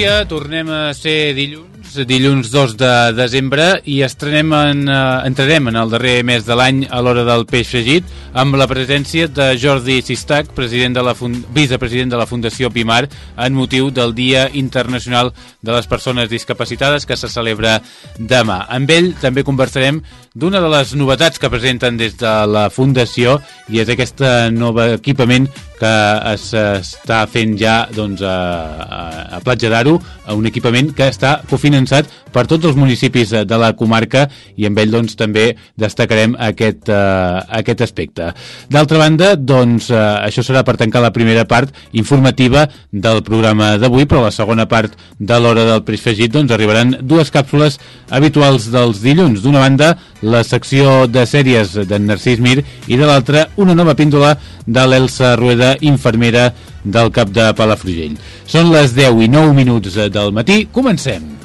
Dia, tornem a ser dilluns, dilluns 2 de desembre i estrenem en, eh, entrarem en el darrer mes de l'any a l'hora del peix fregit amb la presència de Jordi Sistac, president de la vicepresident de la Fundació Pimar, en motiu del Dia Internacional de les Persones Discapacitades que se celebra demà. Amb ell també conversarem d'una de les novetats que presenten des de la Fundació i és aquest nou equipament que es està fent ja doncs, a, a Platja d'Aro, un equipament que està cofinançat per tots els municipis de la comarca i amb ell doncs, també destacarem aquest, uh, aquest aspecte. D'altra banda, doncs, uh, això serà per tancar la primera part informativa del programa d'avui, però la segona part de l'hora del Prisfegit doncs, arribaran dues càpsules habituals dels dilluns. D'una banda, la secció de sèries d'en Narcís Mir i de l'altra, una nova píndola de l'Elsa Rueda infermera del cap de Palafrugell. Són les 10 i 9 minuts del matí. Comencem.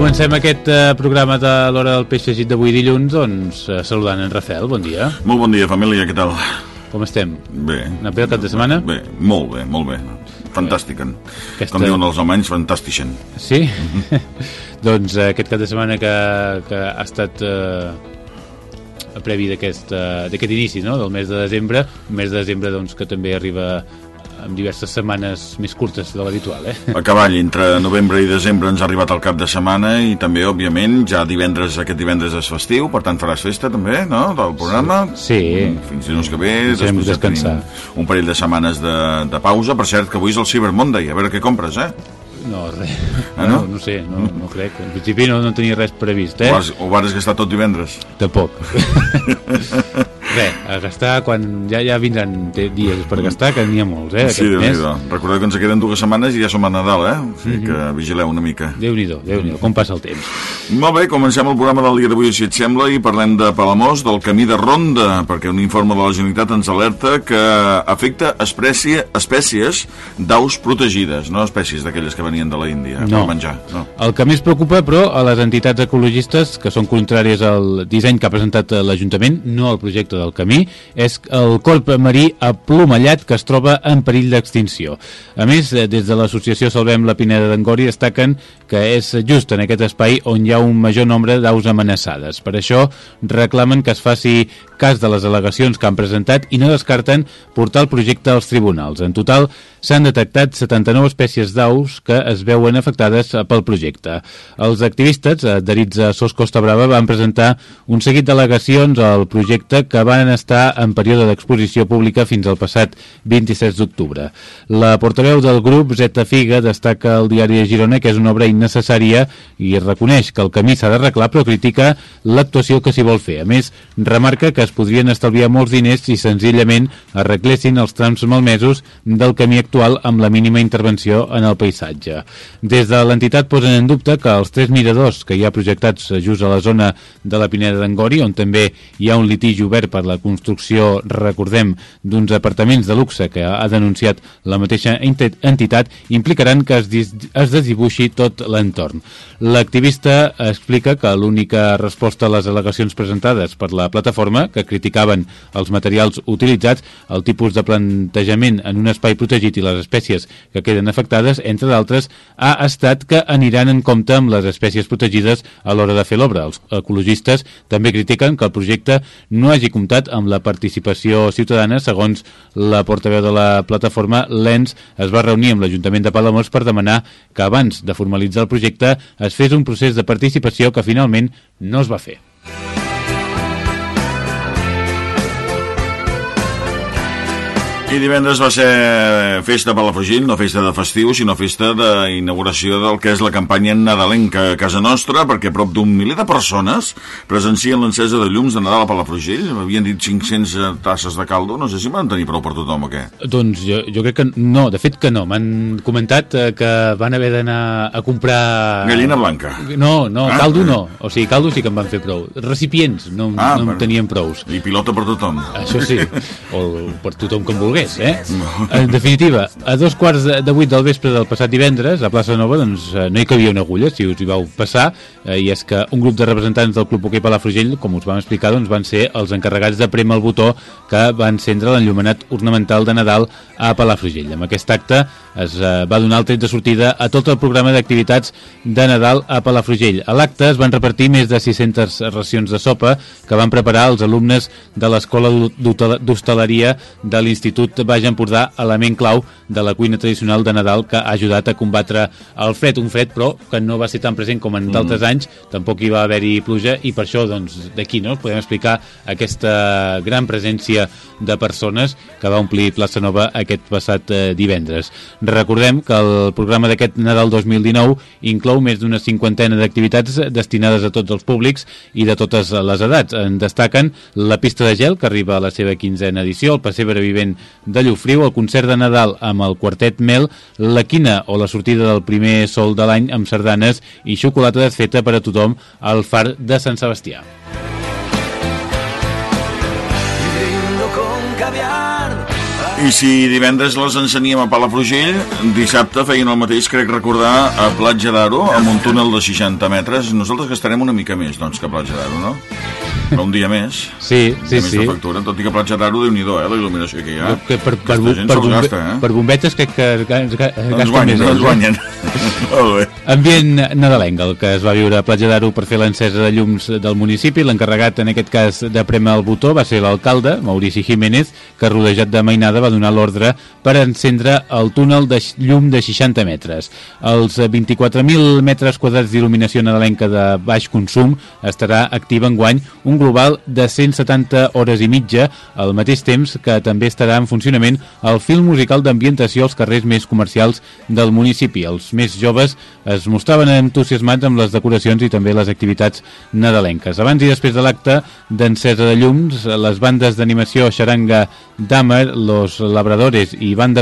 Comencem aquest eh, programa de l'hora del peix fregit d'avui dilluns, doncs, eh, saludant en Rafael, bon dia. Molt bon dia, família, què tal? Com estem? Bé. Una bé el cap de setmana? Bé, molt bé, molt bé fantàstiquen. Aquesta... Com diuen els alemanys, fantàstixen. Sí? doncs eh, aquest cap de setmana que, que ha estat eh, previ d'aquest uh, inici no? del mes de desembre, un mes de desembre doncs, que també arriba amb diverses setmanes més curtes de l'habitual, eh? A cavall, entre novembre i desembre ens ha arribat el cap de setmana i també, òbviament, ja divendres, aquest divendres és festiu, per tant faràs festa també, no?, del programa. Sí. Mm, fins dilluns que ve, després descansar. un parell de setmanes de, de pausa. Per cert, que avui és el Cyber Monday, a veure què compres, eh? No, res. Ah, no? no? No sé, no, no crec. En principi no, no tenia res previst, eh? O vas, o vas gastar tot divendres? Tampoc. Res, a gastar quan ja ja vindran dies per gastar, que n'hi ha molts, eh? Sí, déu nhi Recordeu que ens queden dues setmanes i ja som a Nadal, eh? O sigui que mhm. vigileu una mica. Déu-n'hi-do, déu nhi déu com passa el temps. Molt bé, comencem el programa del dia d'avui, si et sembla, i parlem de Palamós, del camí de ronda, perquè un informe de la Generalitat ens alerta que afecta espècie, espècies d'aus protegides, no espècies d'aquelles que venien de la Índia no. per menjar. No. El que més preocupa, però, a les entitats ecologistes, que són contràries al disseny que ha presentat l'Ajuntament, no al projecte del camí és el corp marí aplomallat que es troba en perill d'extinció. A més, eh, des de l'associació Salvem la Pineda d'Angori destaquen que és just en aquest espai on hi ha un major nombre d'aus amenaçades. Per això reclamen que es faci cas de les al·legacions que han presentat i no descarten portar el projecte als tribunals. En total, s'han detectat 79 espècies d'aus que es veuen afectades pel projecte. Els activistes adherits a SOS Costa Brava van presentar un seguit d'al·legacions al projecte que van estar en període d'exposició pública fins al passat 26 d'octubre. La portaveu del grup, Zeta Figa, destaca al diari de Girona que és una obra innecessària i reconeix que el camí s'ha d'arreglar però critica l'actuació que s'hi vol fer. A més, remarca que es podrien estalviar molts diners si senzillament arreglessin els trams malmesos del camí actual actual amb la mínima intervenció en el paisatge. Des de l'entitat posen en dubte que els tres miradors que hi ha projectats just a la zona de la Pineda d'Angori, on també hi ha un litigi obert per la construcció, recordem, d'uns apartaments de luxe que ha denunciat la mateixa entitat, implicaran que es, es desdibuixi tot l'entorn. L'activista explica que l'única resposta a les al·legacions presentades per la plataforma, que criticaven els materials utilitzats, el tipus de plantejament en un espai protegit i les espècies que queden afectades, entre d'altres, ha estat que aniran en compte amb les espècies protegides a l'hora de fer l'obra. Els ecologistes també critiquen que el projecte no hagi comptat amb la participació ciutadana. Segons la portaveu de la plataforma, l'ENS es va reunir amb l'Ajuntament de Palamós per demanar que abans de formalitzar el projecte es fes un procés de participació que finalment no es va fer. I divendres va ser festa per la Palafrugell, no festa de festiu, sinó festa d'inauguració del que és la campanya nadalenca a casa nostra, perquè prop d'un miler de persones presencien l'encesa de llums de Nadal a Palafrugell. Havien dit 500 tasses de caldo, no sé si van tenir prou per tothom o què. Doncs jo, jo crec que no, de fet que no. M'han comentat eh, que van haver d'anar a comprar... Gallina blanca. No, no, Ah, caldo eh. no. O sigui, caldo sí que en van fer prou. Recipients no, Ah, no en per- tenien prous. I pilota per tothom. Això sí, o per tothom que en volgués, eh? En definitiva, a dos quarts de, de vuit del vespre del passat divendres, a Plaça Nova, doncs eh, no hi cabia una agulla, si us hi vau passar, eh, i és que un grup de representants del Club Hoquei Palafrugell, com us vam explicar, doncs van ser els encarregats de prémer el botó que va encendre l'enllumenat ornamental de Nadal a Palafrugell. Amb aquest acte es eh, va donar el tret de sortida a tot el programa d'activitats de Nadal a Palafrugell. A l'acte es van repartir més de 600 racions de sopa que van preparar els alumnes de l'Escola d'Hostaleria de l'Institut Baix Empordà, element clau de la cuina tradicional de Nadal que ha ajudat a combatre el fred, un fred però que no va ser tan present com en d'altres anys, tampoc hi va haver-hi pluja i per això doncs d'aquí no podem explicar aquesta gran presència de persones que va omplir Plaça Nova aquest passat eh, divendres. Recordem que el programa d'aquest Nadal 2019 inclou més d'una cinquantena d'activitats destinades a tots els públics i de totes les edats. En destaquen la pista de gel, que arriba a la seva quinzena edició, el pessebre vivent de Llufriu, el concert de Nadal amb el quartet Mel, la quina o la sortida del primer sol de l'any amb sardanes i xocolata desfeta per a tothom al far de Sant Sebastià. I si divendres les ensenyem a Palafrugell, dissabte feien el mateix, crec recordar, a Platja d'Aro, amb un túnel de 60 metres. Nosaltres gastarem una mica més, doncs, que a Platja d'Aro, no? Però un dia més. Sí, sí, sí. factura, tot i que a Platja d'Aro, déu nhi eh, la il·luminació que hi ha. Que per, per, per, se'ls bombe, gasta, eh? per bombetes crec que es, es, es Ens gasten guanyen, més ens eh? guanyen. Molt bé. Ambient nadalenc, el que es va viure a Platja d'Aro per fer l'encesa de llums del municipi. L'encarregat, en aquest cas, de premer el botó va ser l'alcalde, Maurici Jiménez, que rodejat de mainada va donar l'ordre per encendre el túnel de llum de 60 metres. Els eh, 24.000 metres quadrats d'il·luminació nadalenca de baix consum estarà activa en guany un global de 170 hores i mitja, al mateix temps que també estarà en funcionament el film musical d'ambientació als carrers més comercials del municipi. Els més joves es mostraven entusiasmats amb les decoracions i també les activitats nadalenques. Abans i després de l'acte d'encesa de llums, les bandes d'animació Xaranga Damer, Los Labradores i Van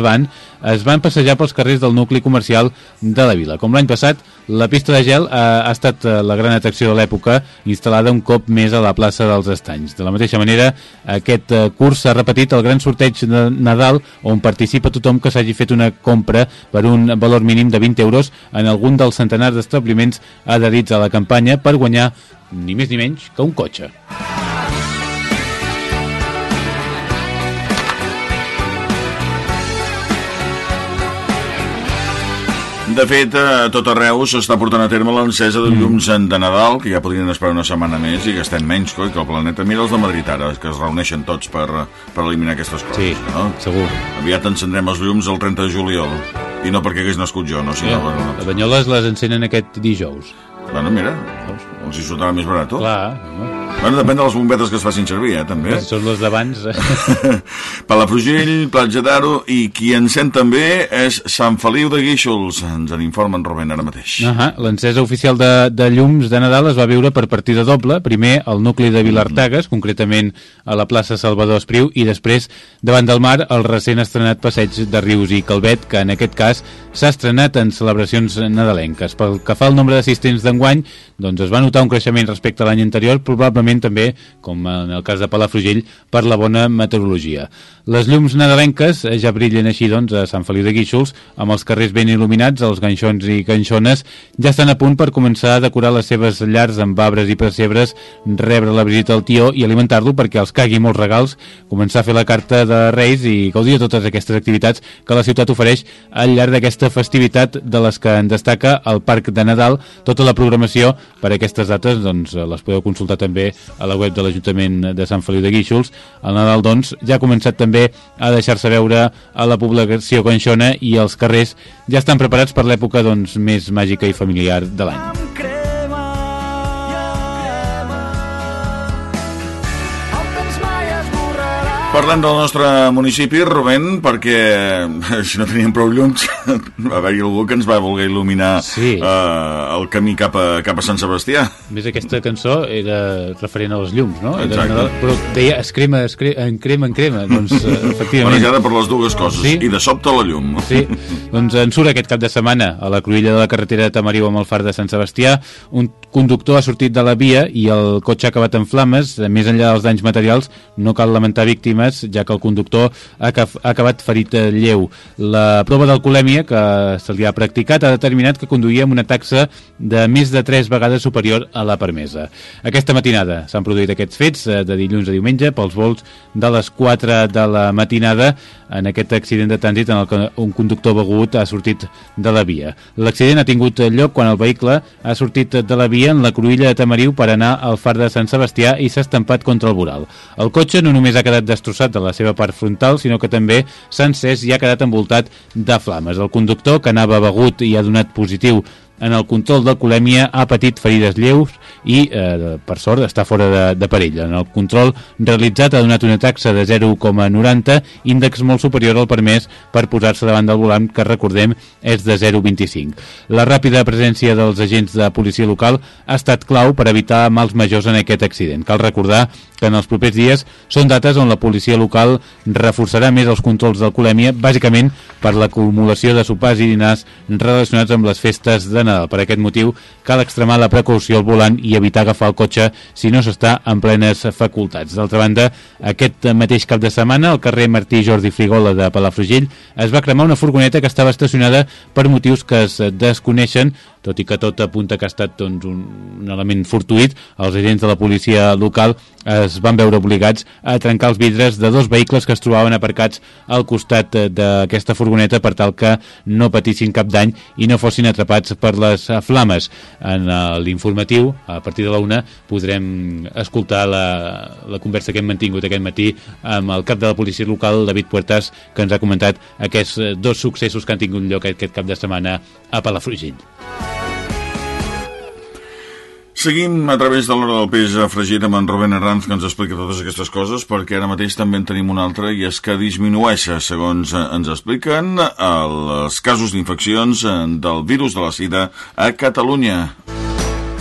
es van passejar pels carrers del nucli comercial de la vila. Com l'any passat, la pista de gel ha, ha estat eh, la gran atracció de l'època, instal·lada un cop més a la plaça dels Estanys. De la mateixa manera, aquest eh, curs s'ha repetit el gran sorteig de Nadal on participa tothom que s'hagi fet una compra per un valor mínim de 20 euros en algun dels centenars d'establiments adherits a la campanya per guanyar ni més ni menys que un cotxe. De fet, a tot arreu s'està portant a terme l'encesa de llums de Nadal, que ja podrien esperar una setmana més i gastem menys, coi, que el planeta. Mira els de Madrid ara, que es reuneixen tots per, per eliminar aquestes coses. Sí, No? segur. Aviat encendrem els llums el 30 de juliol. I no perquè hagués nascut jo, no, sinó... Eh, per les banyoles les encenen aquest dijous. Bueno, mira, els hi sortirà més barat. Clar, home. Bueno, depèn de les bombetes que es facin servir, eh, també. Són les d'abans... Palafrugell, Platja d'Aro i qui encén també és Sant Feliu de Guíxols. Ens en informa en Rubén ara mateix. Uh -huh. L'encesa oficial de, de llums de Nadal es va viure per partida doble, primer al nucli de Vilartagues, concretament a la plaça Salvador Espriu, i després, davant del mar, el recent estrenat passeig de Rius i Calvet, que en aquest cas s'ha estrenat en celebracions nadalenques. Pel que fa al nombre d'assistents d'enguany, doncs es va notar un creixement respecte a l'any anterior, probablement ocasionalment també, com en el cas de Palafrugell, per la bona meteorologia. Les llums nadalenques eh, ja brillen així doncs a Sant Feliu de Guíxols, amb els carrers ben il·luminats, els ganxons i ganxones ja estan a punt per començar a decorar les seves llars amb arbres i pessebres, rebre la visita al tió i alimentar-lo perquè els cagui molts regals, començar a fer la carta de Reis i gaudir de totes aquestes activitats que la ciutat ofereix al llarg d'aquesta festivitat de les que en destaca el Parc de Nadal. Tota la programació per aquestes dates doncs, les podeu consultar també a la web de l'Ajuntament de Sant Feliu de Guíxols. El Nadal doncs, ja ha començat també a deixar-se veure a la població conxona i els carrers ja estan preparats per l'època doncs, més màgica i familiar de l'any. Parlem del nostre municipi, Rubén, perquè si no teníem prou llums va haver-hi algú que ens va voler il·luminar Sí. eh, el camí cap a, cap a Sant Sebastià. Més, aquesta cançó era referent a les llums, no? Era Exacte. Nadal, però deia es crema, es crema, en crema, en crema. Doncs, eh, efectivament. Manejada per les dues coses. Sí. I de sobte la llum. Sí, doncs en surt aquest cap de setmana a la cruïlla de la carretera de Tamariu amb el far de Sant Sebastià. Un conductor ha sortit de la via i el cotxe ha acabat en flames. Més enllà dels danys materials, no cal lamentar víctimes, ja que el conductor ha, ha acabat ferit eh, lleu. La prova d'alcoholèmia que se li ha practicat ha determinat que conduïa amb una taxa de més de 3 vegades superior a la permesa. Aquesta matinada s'han produït aquests fets eh, de dilluns a diumenge pels vols de les 4 de la matinada en aquest accident de trànsit en el que un conductor begut ha sortit de la via. L'accident ha tingut lloc quan el vehicle ha sortit de la via en la cruïlla de Tamariu per anar al far de Sant Sebastià i s'ha estampat contra el voral. El cotxe no només ha quedat destrossat de la seva part frontal, sinó que també s'ha encès i ha quedat envoltat de flames. El conductor, que anava begut i ha donat positiu en el control d'alcoholèmia ha patit ferides lleus i, eh, per sort, està fora de, de perill. En el control realitzat ha donat una taxa de 0,90, índex molt superior al permès per posar-se davant del volant, que recordem és de 0,25. La ràpida presència dels agents de policia local ha estat clau per evitar mals majors en aquest accident. Cal recordar que en els propers dies són dates on la policia local reforçarà més els controls d'alcoholèmia, bàsicament per l'acumulació de sopars i dinars relacionats amb les festes de Nadal. Per aquest motiu cal extremar la precaució al volant i evitar agafar el cotxe si no s'està en plenes facultats. D'altra banda, aquest mateix cap de setmana, al carrer Martí Jordi Frigola de Palafrugell, es va cremar una furgoneta que estava estacionada per motius que es desconeixen, tot i que tot apunta que ha estat doncs, un, un element fortuït, els agents de la policia local es van veure obligats a trencar els vidres de dos vehicles que es trobaven aparcats al costat eh, d'aquesta furgoneta per tal que no patissin cap dany i no fossin atrapats per les eh, flames. En eh, l'informatiu, a partir de la una, podrem escoltar la, la conversa que hem mantingut aquest matí amb el cap de la policia local, David Puertas, que ens ha comentat aquests eh, dos successos que han tingut lloc aquest cap de setmana a Palafrugell. Seguim a través de l'hora del peix fregit amb en Rubén Arranz que ens explica totes aquestes coses perquè ara mateix també en tenim una altra i és que disminueix, segons eh, ens expliquen, els casos d'infeccions eh, del virus de la sida a Catalunya.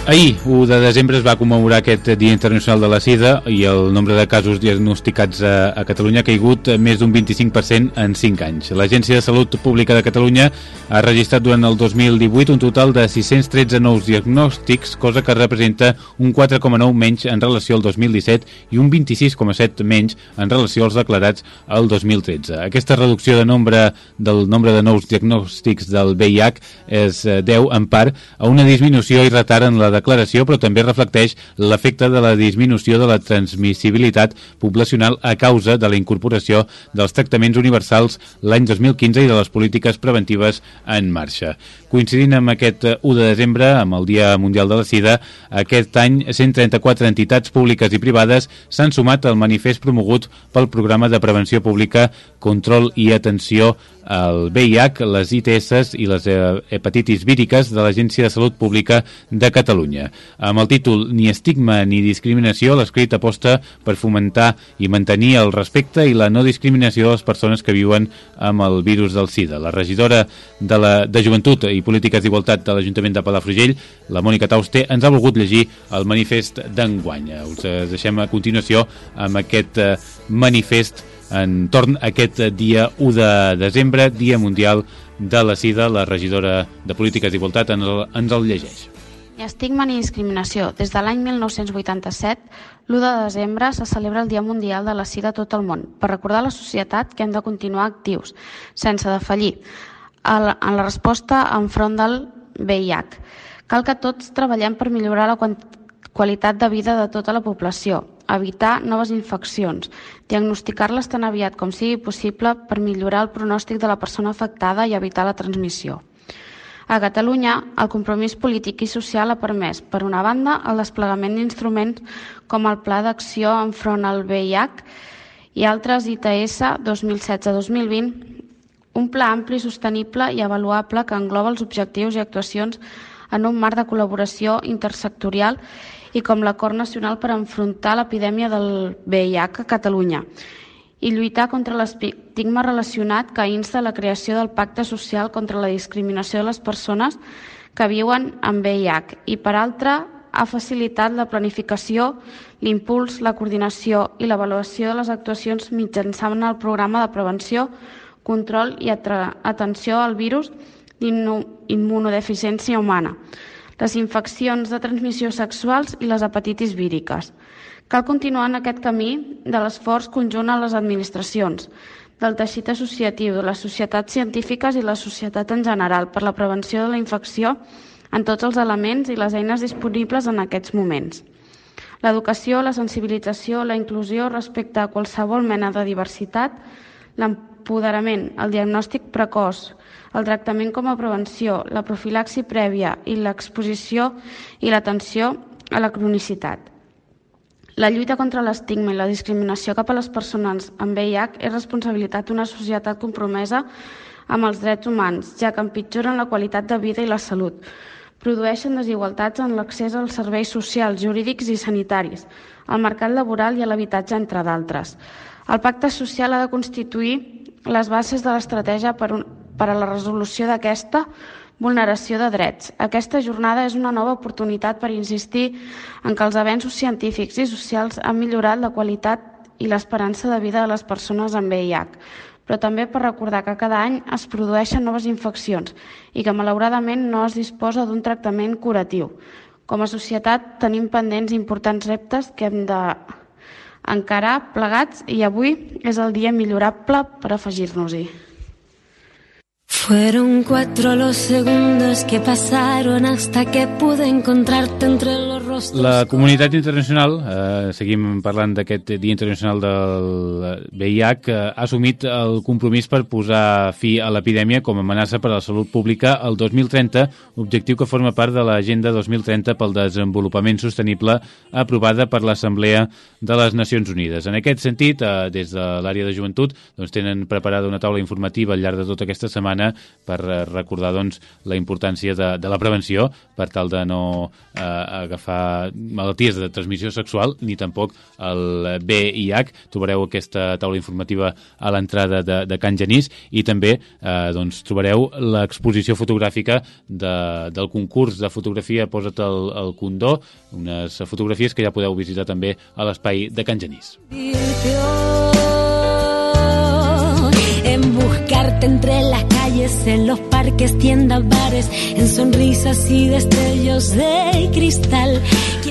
Ahir, 1 de desembre, es va commemorar aquest Dia Internacional de la Sida i el nombre de casos diagnosticats a, a Catalunya ha caigut més d'un 25% en 5 anys. L'Agència de Salut Pública de Catalunya ha registrat durant el 2018 un total de 613 nous diagnòstics, cosa que representa un 4,9 menys en relació al 2017 i un 26,7 menys en relació als declarats al 2013. Aquesta reducció de nombre del nombre de nous diagnòstics del VIH es eh, deu, en part, a una disminució i retard en la declaració, però també reflecteix l'efecte de la disminució de la transmissibilitat poblacional a causa de la incorporació dels tractaments universals l'any 2015 i de les polítiques preventives en marxa. Coincidint amb aquest eh, 1 de desembre, amb el Dia Mundial de la Sida, aquest any 134 entitats públiques i privades s'han sumat al manifest promogut pel Programa de Prevenció Pública, Control i Atenció al VIH, les ITS i les eh, hepatitis víriques de l'Agència de Salut Pública de Catalunya. Amb el títol Ni estigma ni discriminació, l'escrit aposta per fomentar i mantenir el respecte i la no discriminació de les persones que viuen amb el virus del SIDA. La regidora de, la, de Joventut Polítiques d'Igualtat de l'Ajuntament de Palafrugell, la Mònica Tauste, ens ha volgut llegir el manifest d'enguany. Us deixem a continuació amb aquest eh, manifest entorn a aquest dia 1 de desembre, Dia Mundial de la Sida. La regidora de Polítiques d'Igualtat ens, ens el llegeix. Estigma ni discriminació. Des de l'any 1987, l'1 de desembre se celebra el Dia Mundial de la Sida a tot el món per recordar a la societat que hem de continuar actius, sense defallir, en la resposta enfront del VIH. Cal que tots treballem per millorar la qualitat de vida de tota la població, evitar noves infeccions, diagnosticar-les tan aviat com sigui possible per millorar el pronòstic de la persona afectada i evitar la transmissió. A Catalunya, el compromís polític i social ha permès, per una banda, el desplegament d'instruments com el Pla d'Acció enfront al VIH i altres ITS 2016-2020, un pla ampli, sostenible i avaluable que engloba els objectius i actuacions en un marc de col·laboració intersectorial i com l'Acord Nacional per enfrontar l'epidèmia del VIH a Catalunya i lluitar contra l'estigma relacionat que insta la creació del Pacte Social contra la Discriminació de les persones que viuen amb VIH i, per altra, ha facilitat la planificació, l'impuls, la coordinació i l'avaluació de les actuacions mitjançant el programa de prevenció, control i atenció al virus d'immunodeficiència humana, les infeccions de transmissió sexuals i les hepatitis víriques. Cal continuar en aquest camí de l'esforç conjunt a les administracions, del teixit associatiu, de les societats científiques i la societat en general per la prevenció de la infecció en tots els elements i les eines disponibles en aquests moments. L'educació, la sensibilització, la inclusió respecte a qualsevol mena de diversitat, l'empoderament, el diagnòstic precoç, el tractament com a prevenció, la profilaxi prèvia i l'exposició i l'atenció a la cronicitat. La lluita contra l'estigma i la discriminació cap a les persones amb VIH és responsabilitat d'una societat compromesa amb els drets humans, ja que empitjoren la qualitat de vida i la salut. Produeixen desigualtats en l'accés als serveis socials, jurídics i sanitaris, al mercat laboral i a l'habitatge, entre d'altres. El pacte social ha de constituir les bases de l'estratègia per, un, per a la resolució d'aquesta vulneració de drets. Aquesta jornada és una nova oportunitat per insistir en que els avenços científics i socials han millorat la qualitat i l'esperança de vida de les persones amb VIH, però també per recordar que cada any es produeixen noves infeccions i que malauradament no es disposa d'un tractament curatiu. Com a societat tenim pendents importants reptes que hem de encarar plegats i avui és el dia millorable per afegir-nos-hi. Fueron cuatro los segundos que pasaron hasta que pude encontrarte entre los rostros. La comunitat internacional, eh, seguim parlant d'aquest Dia Internacional del VIH, eh, ha assumit el compromís per posar fi a l'epidèmia com a amenaça per a la salut pública el 2030, objectiu que forma part de l'Agenda 2030 pel Desenvolupament Sostenible aprovada per l'Assemblea de les Nacions Unides. En aquest sentit, eh, des de l'àrea de joventut, doncs, tenen preparada una taula informativa al llarg de tota aquesta setmana per eh, recordar doncs, la importància de, de la prevenció per tal de no eh, agafar malalties de transmissió sexual ni tampoc el VIH. Trobareu aquesta taula informativa a l'entrada de, de Can Genís i també eh, doncs, trobareu l'exposició fotogràfica de, del concurs de fotografia Posa't el, el condó, unes fotografies que ja podeu visitar també a l'espai de Can Genís. En entre las calles, en los parques, tiendas, bares, en sonrisas y destellos de cristal.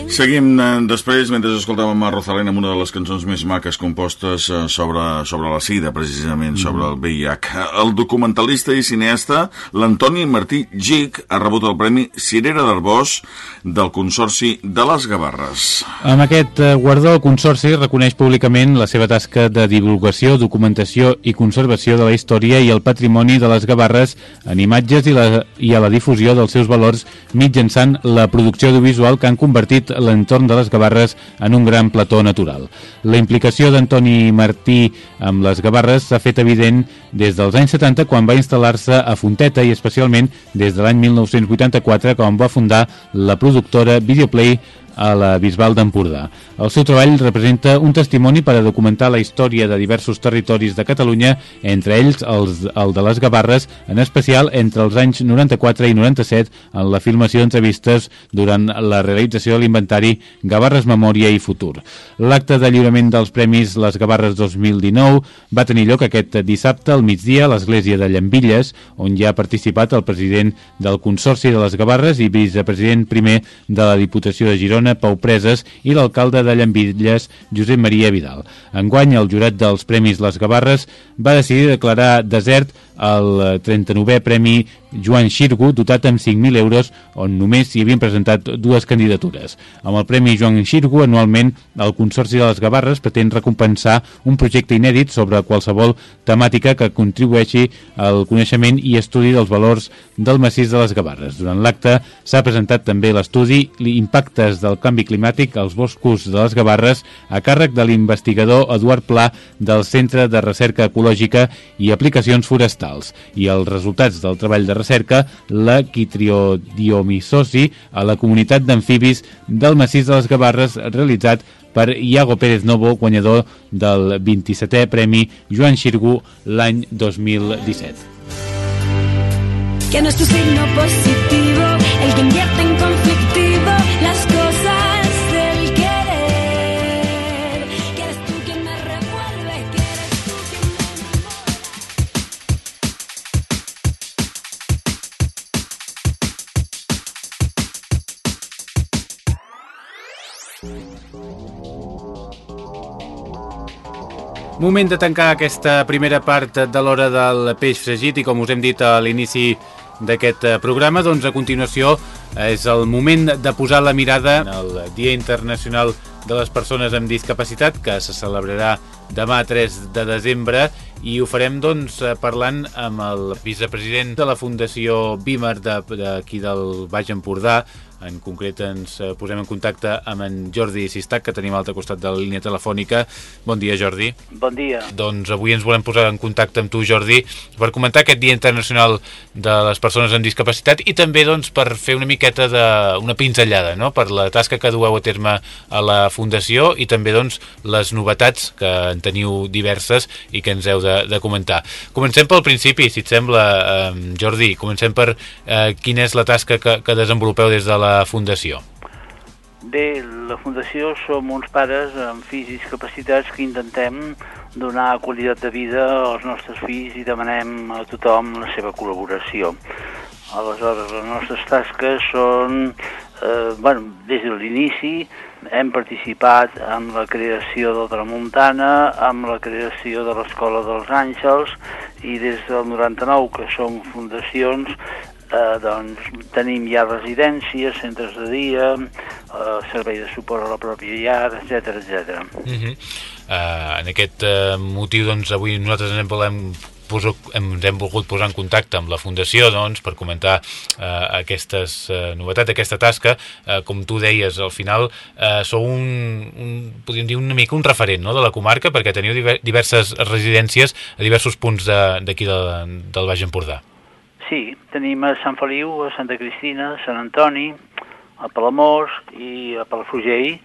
Seguim eh, després, mentre escoltàvem a Rosalén amb una de les cançons més maques compostes eh, sobre, sobre la sida, precisament, mm. sobre el VIH. El documentalista i cineasta, l'Antoni Martí Gic, ha rebut el Premi Cirera d'Arbós del Consorci de les Gavarres. Amb aquest eh, guardó, el Consorci reconeix públicament la seva tasca de divulgació, documentació i conservació de la història i el patrimoni de les Gavarres en imatges i, la, i a la difusió dels seus valors mitjançant la producció audiovisual que han convertit l'entorn de les Gavarres en un gran plató natural. La implicació d'Antoni Martí amb les Gavarres s'ha fet evident des dels anys 70 quan va instal·lar-se a Fonteta i especialment des de l'any 1984 quan va fundar la productora Videoplay a la Bisbal d'Empordà. El seu treball representa un testimoni per a documentar la història de diversos territoris de Catalunya, entre ells els, el de les Gavarres, en especial entre els anys 94 i 97 en la filmació d'entrevistes durant la realització de l'inventari Gavarres Memòria i Futur. L'acte de lliurament dels Premis Les Gavarres 2019 va tenir lloc aquest dissabte al migdia a l'església de Llambilles, on ja ha participat el president del Consorci de les Gavarres i vicepresident primer de la Diputació de Girona, Pau Preses, i l'alcalde de Llambilles, Josep Maria Vidal. Enguany, el jurat dels Premis Les Gavarres va decidir declarar desert el 39è Premi Joan Xirgo, dotat amb 5.000 euros, on només s'hi havien presentat dues candidatures. Amb el Premi Joan Xirgo, anualment, el Consorci de les Gavarres pretén recompensar un projecte inèdit sobre qualsevol temàtica que contribueixi al coneixement i estudi dels valors del massís de les Gavarres. Durant l'acte s'ha presentat també l'estudi Impactes del canvi climàtic als boscos de les Gavarres a càrrec de l'investigador Eduard Pla del Centre de Recerca Ecològica i Aplicacions Forestals i els resultats del treball de recerca la quitriodiomisosi a la comunitat d'amfibis del massís de les Gavarres realitzat per Iago Pérez Novo, guanyador del 27è Premi Joan Xirgu l'any 2017. Que no es tu signo positivo el que invierte en Moment de tancar aquesta primera part de l'hora del peix fregit i com us hem dit a l'inici d'aquest eh, programa, doncs a continuació és el moment de posar la mirada en el Dia Internacional de les Persones amb Discapacitat que se celebrarà demà 3 de desembre i ho farem doncs eh, parlant amb el vicepresident de la Fundació Bímer d'aquí de, d'aquí del Baix Empordà en concret ens eh, posem en contacte amb en Jordi Sistac, que tenim a l'altre costat de la línia telefònica. Bon dia, Jordi. Bon dia. Doncs avui ens volem posar en contacte amb tu, Jordi, per comentar aquest Dia Internacional de les Persones amb Discapacitat i també doncs, per fer una miqueta de una pinzellada no? per la tasca que dueu a terme a la Fundació i també doncs, les novetats, que en teniu diverses i que ens heu de, de comentar. Comencem pel principi, si et sembla, eh, Jordi. Comencem per eh, quina és la tasca que, que desenvolupeu des de la Fundació. Bé, la Fundació som uns pares amb fills i discapacitats que intentem donar qualitat de vida als nostres fills i demanem a tothom la seva col·laboració. Aleshores, les nostres tasques són, eh, bueno, des de l'inici hem participat en la creació del Tramuntana, amb la creació de l'Escola dels Àngels i des del 99, que som fundacions, eh, doncs tenim ja residències, centres de dia, eh, servei de suport a la pròpia llar, etc etc. Uh -huh. uh, en aquest uh, motiu, doncs, avui nosaltres ens volem posar, ens hem volgut posar en contacte amb la Fundació doncs, per comentar eh, aquestes eh, novetats, aquesta tasca. Eh, com tu deies, al final eh, sou un, un, podríem dir, una mica un referent no?, de la comarca perquè teniu diver diverses residències a diversos punts d'aquí de, de, del Baix Empordà. Sí, tenim a Sant Feliu, a Santa Cristina, a Sant Antoni, a Palamós i a Palafrugell,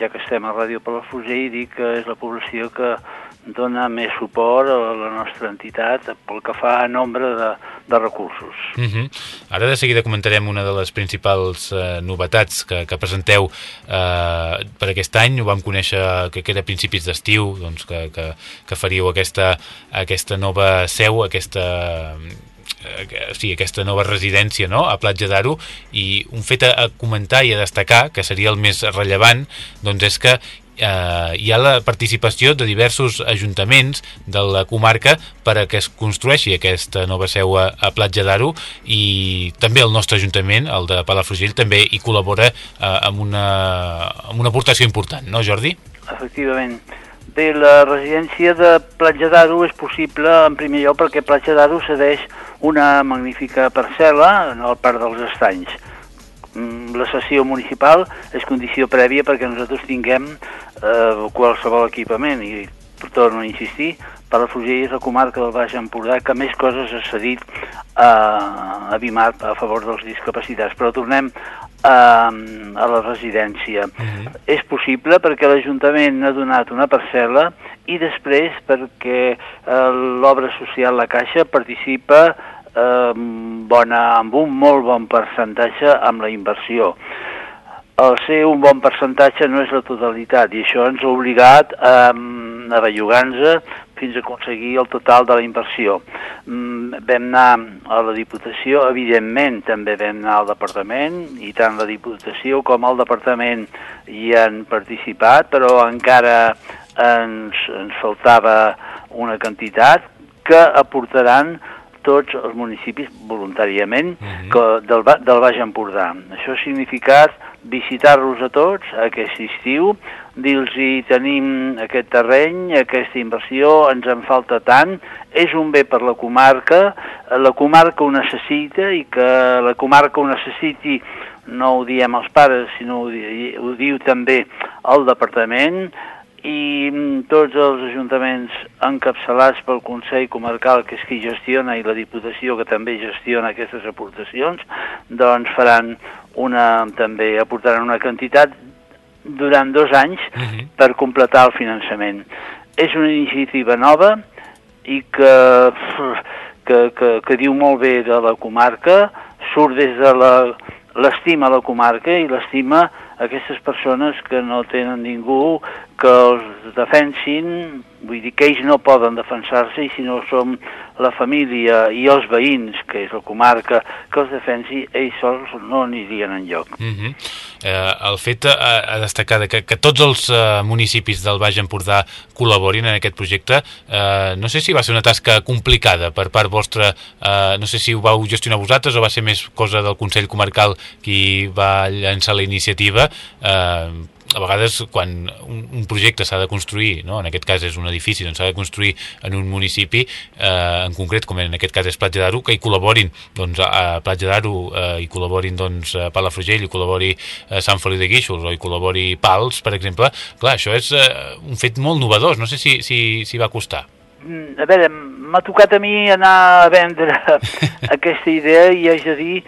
ja que estem a Ràdio Palafrugell, dic que és la població que dona més suport a la nostra entitat pel que fa a nombre de, de recursos. Uh -huh. Ara de seguida comentarem una de les principals eh, novetats que, que presenteu eh, per aquest any. Ho vam conèixer que, que era principis d'estiu, doncs que, que, que faríeu aquesta, aquesta nova seu, aquesta eh, sí, aquesta nova residència no? a Platja d'Aro i un fet a, a comentar i a destacar que seria el més rellevant doncs és que eh, hi ha la participació de diversos ajuntaments de la comarca per a que es construeixi aquesta nova seu a, a Platja d'Aro i també el nostre ajuntament, el de Palafrugell, també hi col·labora eh, amb, una, amb una aportació important, no Jordi? Efectivament. Bé, la residència de Platja d'Aro és possible en primer lloc perquè Platja d'Aro cedeix una magnífica parcel·la en el Parc dels Estanys. Mm, La sessió municipal és condició prèvia perquè nosaltres tinguem eh, qualsevol equipament i torno a insistir, Palafrugell és la comarca del Baix Empordà que més coses ha cedit a, a Bimar a favor dels discapacitats. Però tornem a, a la residència. És possible perquè l'Ajuntament ha donat una parcel·la i després perquè eh, l'obra social La Caixa participa eh, bona, amb un molt bon percentatge amb la inversió. El ser un bon percentatge no és la totalitat i això ens ha obligat a, a bellugar-nos fins a aconseguir el total de la inversió. Mm, vam anar a la Diputació, evidentment també vam anar al Departament i tant la Diputació com el Departament hi han participat, però encara ens, ens faltava una quantitat que aportaran tots els municipis voluntàriament que, del, del Baix Empordà. Això ha significat visitar-los a tots aquest estiu, dir-los tenim aquest terreny, aquesta inversió, ens en falta tant, és un bé per la comarca, la comarca ho necessita i que la comarca ho necessiti no ho diem els pares, sinó ho, di, ho diu també el departament, i mm, tots els ajuntaments encapçalats pel Consell Comarcal, que és qui gestiona, i la Diputació, que també gestiona aquestes aportacions, doncs faran una, també aportaran una quantitat durant dos anys per completar el finançament. És una iniciativa nova i que, que, que, que diu molt bé de la comarca, surt des de la l'estima a la comarca i l'estima a aquestes persones que no tenen ningú que els defensin, vull dir que ells no poden defensar-se i si no som la família i els veïns, que és la comarca, que els defensi, ells sols no anirien enlloc. Uh eh, el fet a, a destacar de que, que tots els eh, municipis del Baix Empordà col·laborin en aquest projecte, eh, no sé si va ser una tasca complicada per part vostra, eh, no sé si ho vau gestionar vosaltres o va ser més cosa del Consell Comarcal qui va llançar la iniciativa, eh, a vegades quan un, un projecte s'ha de construir, no? en aquest cas és un edifici, doncs s'ha de construir en un municipi, eh, en concret, com en aquest cas és Platja d'Aro, que hi col·laborin doncs, a Platja d'Aro, eh, hi col·laborin doncs, a Palafrugell, hi col·labori a Sant Feliu de Guíxols o hi col·labori Pals, per exemple, clar, això és eh, un fet molt novedós, no sé si, si, si va costar. Mm, A veure, m'ha tocat a mi anar a vendre aquesta idea i haig de dir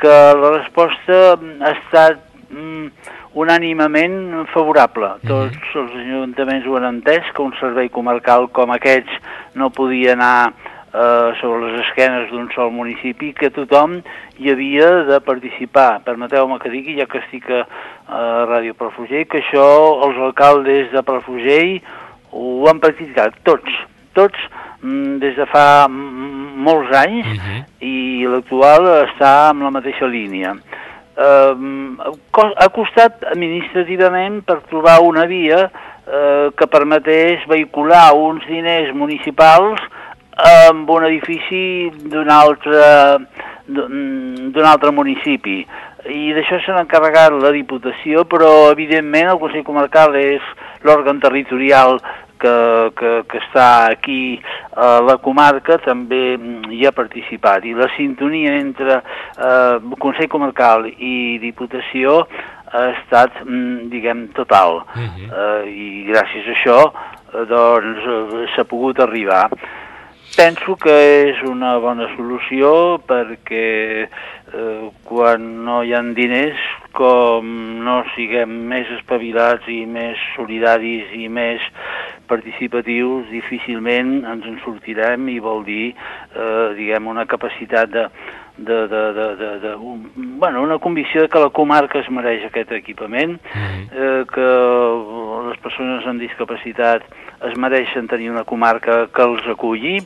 que la resposta ha estat mm, unànimament favorable. Tots els ajuntaments ho han entès, que un servei comarcal com aquests no podia anar eh, sobre les esquenes d'un sol municipi, que tothom hi havia de participar. Permeteu-me que digui, ja que estic a, a Ràdio Palafrugell, que això els alcaldes de Palafrugell ho han practicat tots, tots mm, des de fa mm, molts anys i l'actual està en la mateixa línia. Eh, co- ha costat administrativament per trobar una via eh, que permetés vehicular uns diners municipals amb un edifici d'un altre, altre municipi. I d'això se n'ha encarregat la Diputació, però evidentment el Consell Comarcal és l'òrgan territorial que, que, que està aquí a la comarca també mm, hi ha participat i la sintonia entre eh, Consell Comarcal i Diputació ha estat, mm, diguem, total. eh, I gràcies a això eh, doncs eh, s'ha pogut arribar. Penso que és una bona solució perquè eh, quan no hi ha diners, com no siguem més espavilats i més solidaris i més participatius, difícilment ens en sortirem i vol dir, eh, diguem, una capacitat de, de, de, de, de, de un, bueno, una convicció de que la comarca es mereix aquest equipament, eh, que les persones amb discapacitat es mereixen tenir una comarca que els aculli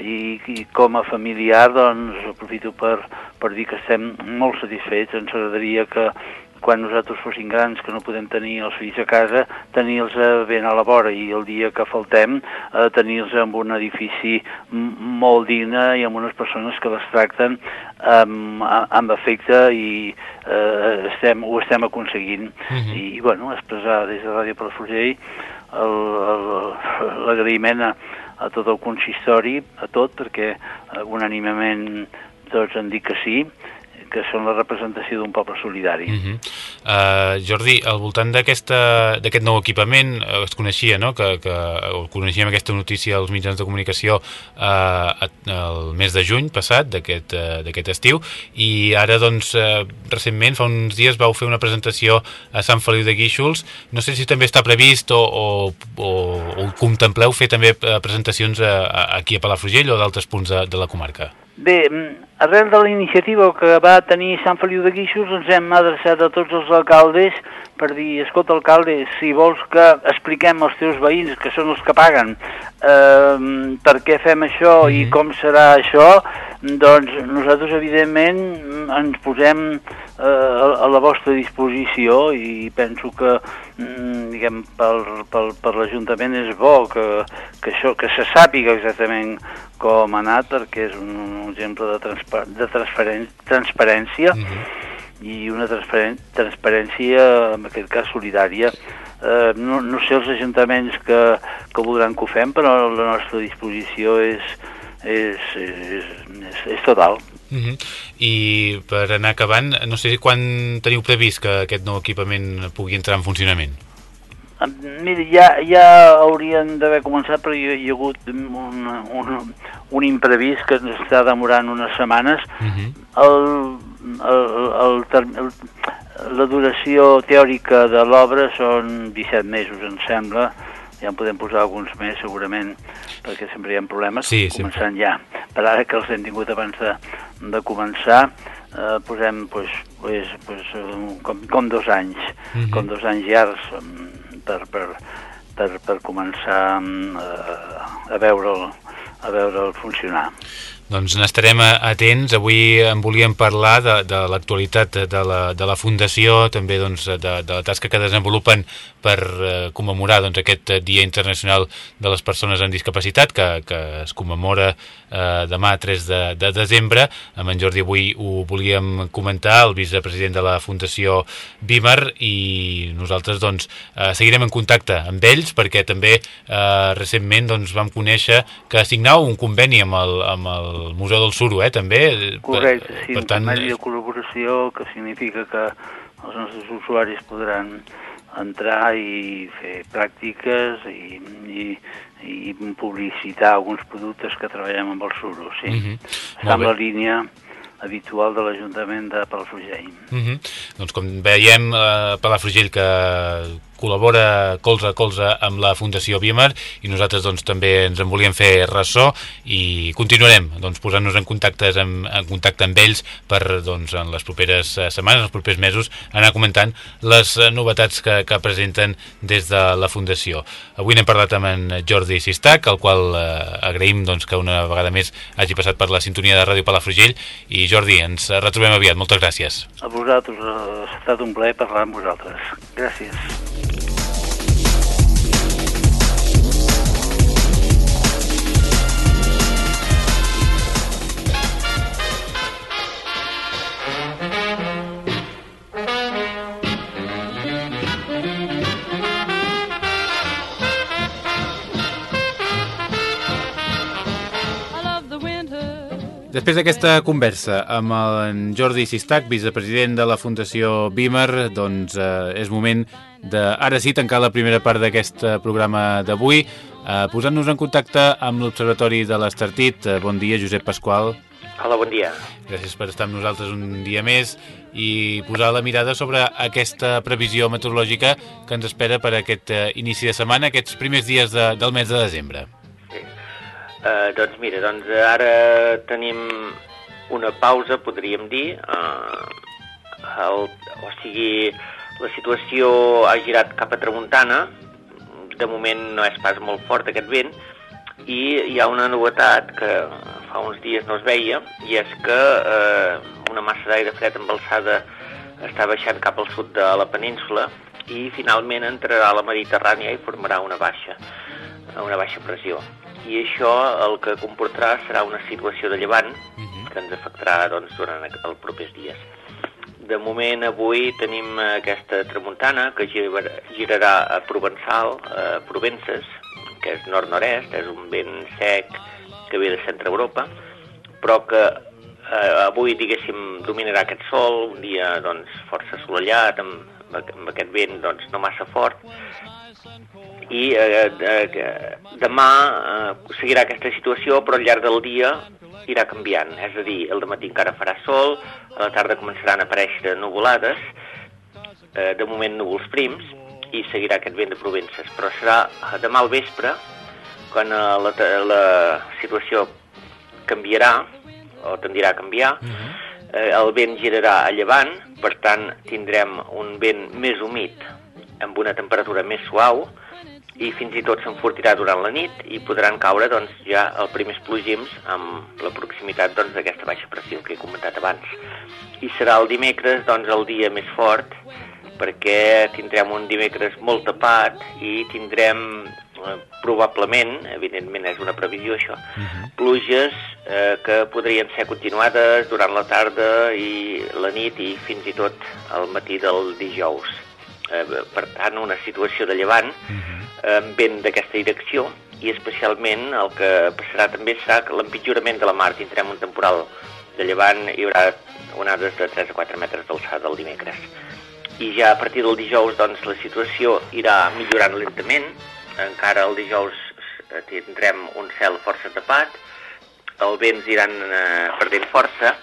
i, i com a familiar doncs aprofito per, per dir que estem molt satisfets, ens agradaria que quan nosaltres fossin grans, que no podem tenir els fills a casa, tenir-los ben a la vora. I el dia que faltem eh, tenir-los en un edifici molt digne i amb unes persones que les tracten amb, amb afecte i eh, estem, ho estem aconseguint. I, bueno, expressar des de Ràdio Palafrugell el- el- l'agraïment a, a tot el consistori, a tot, perquè eh, unànimement tots han dit que sí, que són la representació d'un poble solidari. Uh -huh. uh, Jordi, al voltant d'aquest nou equipament eh, es coneixia, no?, que, que o coneixíem aquesta notícia als mitjans de comunicació uh, el mes de juny passat d'aquest eh, d'aquest estiu i ara, doncs, uh, recentment, fa uns dies vau fer una presentació a Sant Feliu de Guíxols. No sé si també està previst o, o, o, o contempleu fer també eh, presentacions a, a, aquí a Palafrugell o d'altres punts de, de la comarca. Bé, mm, arrel de la iniciativa que va tenir Sant Feliu de Guíxols ens hem adreçat a tots els alcaldes per dir, escolta alcalde, si vols que expliquem als teus veïns, que són els que paguen, eh, per què fem això i com serà això, doncs nosaltres evidentment ens posem eh, a, la vostra disposició i penso que mm, diguem, pel, pel, per l'Ajuntament és bo que, que, això, que se sàpiga exactament com ha anat perquè és un, un exemple de, transpa de transparència, transparència i una transparen transparència, en aquest cas solidària. Eh, no, no sé els ajuntaments que, que voldran que ho fem, però la nostra disposició és, és, és, és, és total. Uh -huh. I per anar acabant, no sé quan teniu previst que aquest nou equipament pugui entrar en funcionament? Mira, ja, ja haurien d'haver començat, però hi, hi ha hagut un, un, un imprevist que ens està demorant unes setmanes. Uh -huh. El, el, el, el, la duració teòrica de l'obra són 17 mesos, em sembla. Ja en podem posar alguns més, segurament, perquè sempre hi ha problemes. Sí, sempre. Començant ja. Per ara que els hem tingut abans de, de començar, eh, posem pues, pues, pues, com, com dos anys, Mhm. com dos anys llargs per, per, per, per començar mm, a, a veure'l a veure'l funcionar. Doncs n'estarem atents. Avui en volíem parlar de, de l'actualitat de, la, de la Fundació, també doncs, de, de la tasca que desenvolupen per eh, commemorar doncs, aquest eh, Dia Internacional de les Persones amb Discapacitat, que, que es commemora eh, demà 3 de, de desembre. Amb en Jordi avui ho volíem comentar, el vicepresident de la Fundació Bímer, i nosaltres doncs, eh, seguirem en contacte amb ells, perquè també eh, recentment doncs, vam conèixer que signau un conveni amb el, amb el Museu del Suro, eh, també. Per- Correcte, sí, per un tant, conveni de col·laboració que significa que els nostres usuaris podran entrar i fer pràctiques i, i, i publicitar alguns productes que treballem amb el suro, sí. Mhm. Està Molt en la línia habitual de l'Ajuntament de Palafrugell. Mhm. Doncs com veiem, eh, Palafrugell que col·labora colze a colze amb la Fundació Bímer i nosaltres doncs, també ens en volíem fer ressò i continuarem doncs, posant-nos en, contactes en contacte amb ells per doncs, en les properes eh, setmanes, els propers mesos, anar comentant les eh, novetats que, que presenten des de la Fundació. Avui n'hem parlat amb en Jordi Sistac, al qual eh, agraïm doncs, que una vegada més hagi passat per la sintonia de Ràdio Palafrugell i Jordi, ens retrobem aviat. Moltes gràcies. A vosaltres ha estat un plaer parlar amb vosaltres. Gràcies. Després d'aquesta conversa amb en Jordi Sistac, vicepresident de la Fundació Bímer, doncs eh, és moment de, ara sí, tancar la primera part d'aquest eh, programa d'avui, eh, posant-nos en contacte amb l'Observatori de l'Estartit. Eh, bon dia, Josep Pasqual. Hola, bon dia. Gràcies per estar amb nosaltres un dia més i posar la mirada sobre aquesta previsió meteorològica que ens espera per aquest eh, inici de setmana, aquests primers dies de, del mes de desembre. Uh, doncs mira, doncs ara tenim una pausa, podríem dir. Uh, el, o sigui, la situació ha girat cap a tramuntana. De moment no és pas molt fort aquest vent. I hi ha una novetat que fa uns dies no es veia, i és que eh, una massa d'aire fred amb alçada està baixant cap al sud de la península i finalment entrarà a la Mediterrània i formarà una baixa, una baixa pressió i això el que comportarà serà una situació de llevant que ens afectarà doncs, durant els propers dies. De moment, avui tenim aquesta tramuntana que gir- girarà a Provençal, a Provences, que és nord-nord-est, és un vent sec que ve de centre Europa, però que eh, avui, diguéssim, dominarà aquest sol, un dia, doncs, força assolellat, amb, amb aquest vent, doncs, no massa fort, i eh, de, demà eh, seguirà aquesta situació, però al llarg del dia irà canviant. És a dir, el matí encara farà sol, a la tarda començaran a aparèixer nuvolades, eh, de moment núvols prims, i seguirà aquest vent de Provences. Però serà eh, demà al vespre, quan eh, la, la situació canviarà, o tendirà a canviar, uh -huh. eh, el vent girarà a llevant, per tant tindrem un vent més humit, amb una temperatura més suau, i fins i tot s'enfortirà durant la nit i podran caure doncs, ja els primers plogims amb la proximitat doncs, d'aquesta baixa pressió que he comentat abans. I serà el dimecres doncs, el dia més fort perquè tindrem un dimecres molt tapat i tindrem eh, probablement, evidentment és una previsió això, uh -huh. pluges eh, que podrien ser continuades durant la tarda i la nit i fins i tot al matí del dijous. Eh, per tant, una situació de llevant -huh amb vent d'aquesta direcció i especialment el que passarà també serà l'empitjorament de la mar. Tindrem un temporal de llevant hi haurà onades de 3 a 4 metres d'alçada el dimecres. I ja a partir del dijous doncs la situació irà millorant lentament. Encara el dijous eh, tindrem un cel força tapat els vents iran eh, perdent força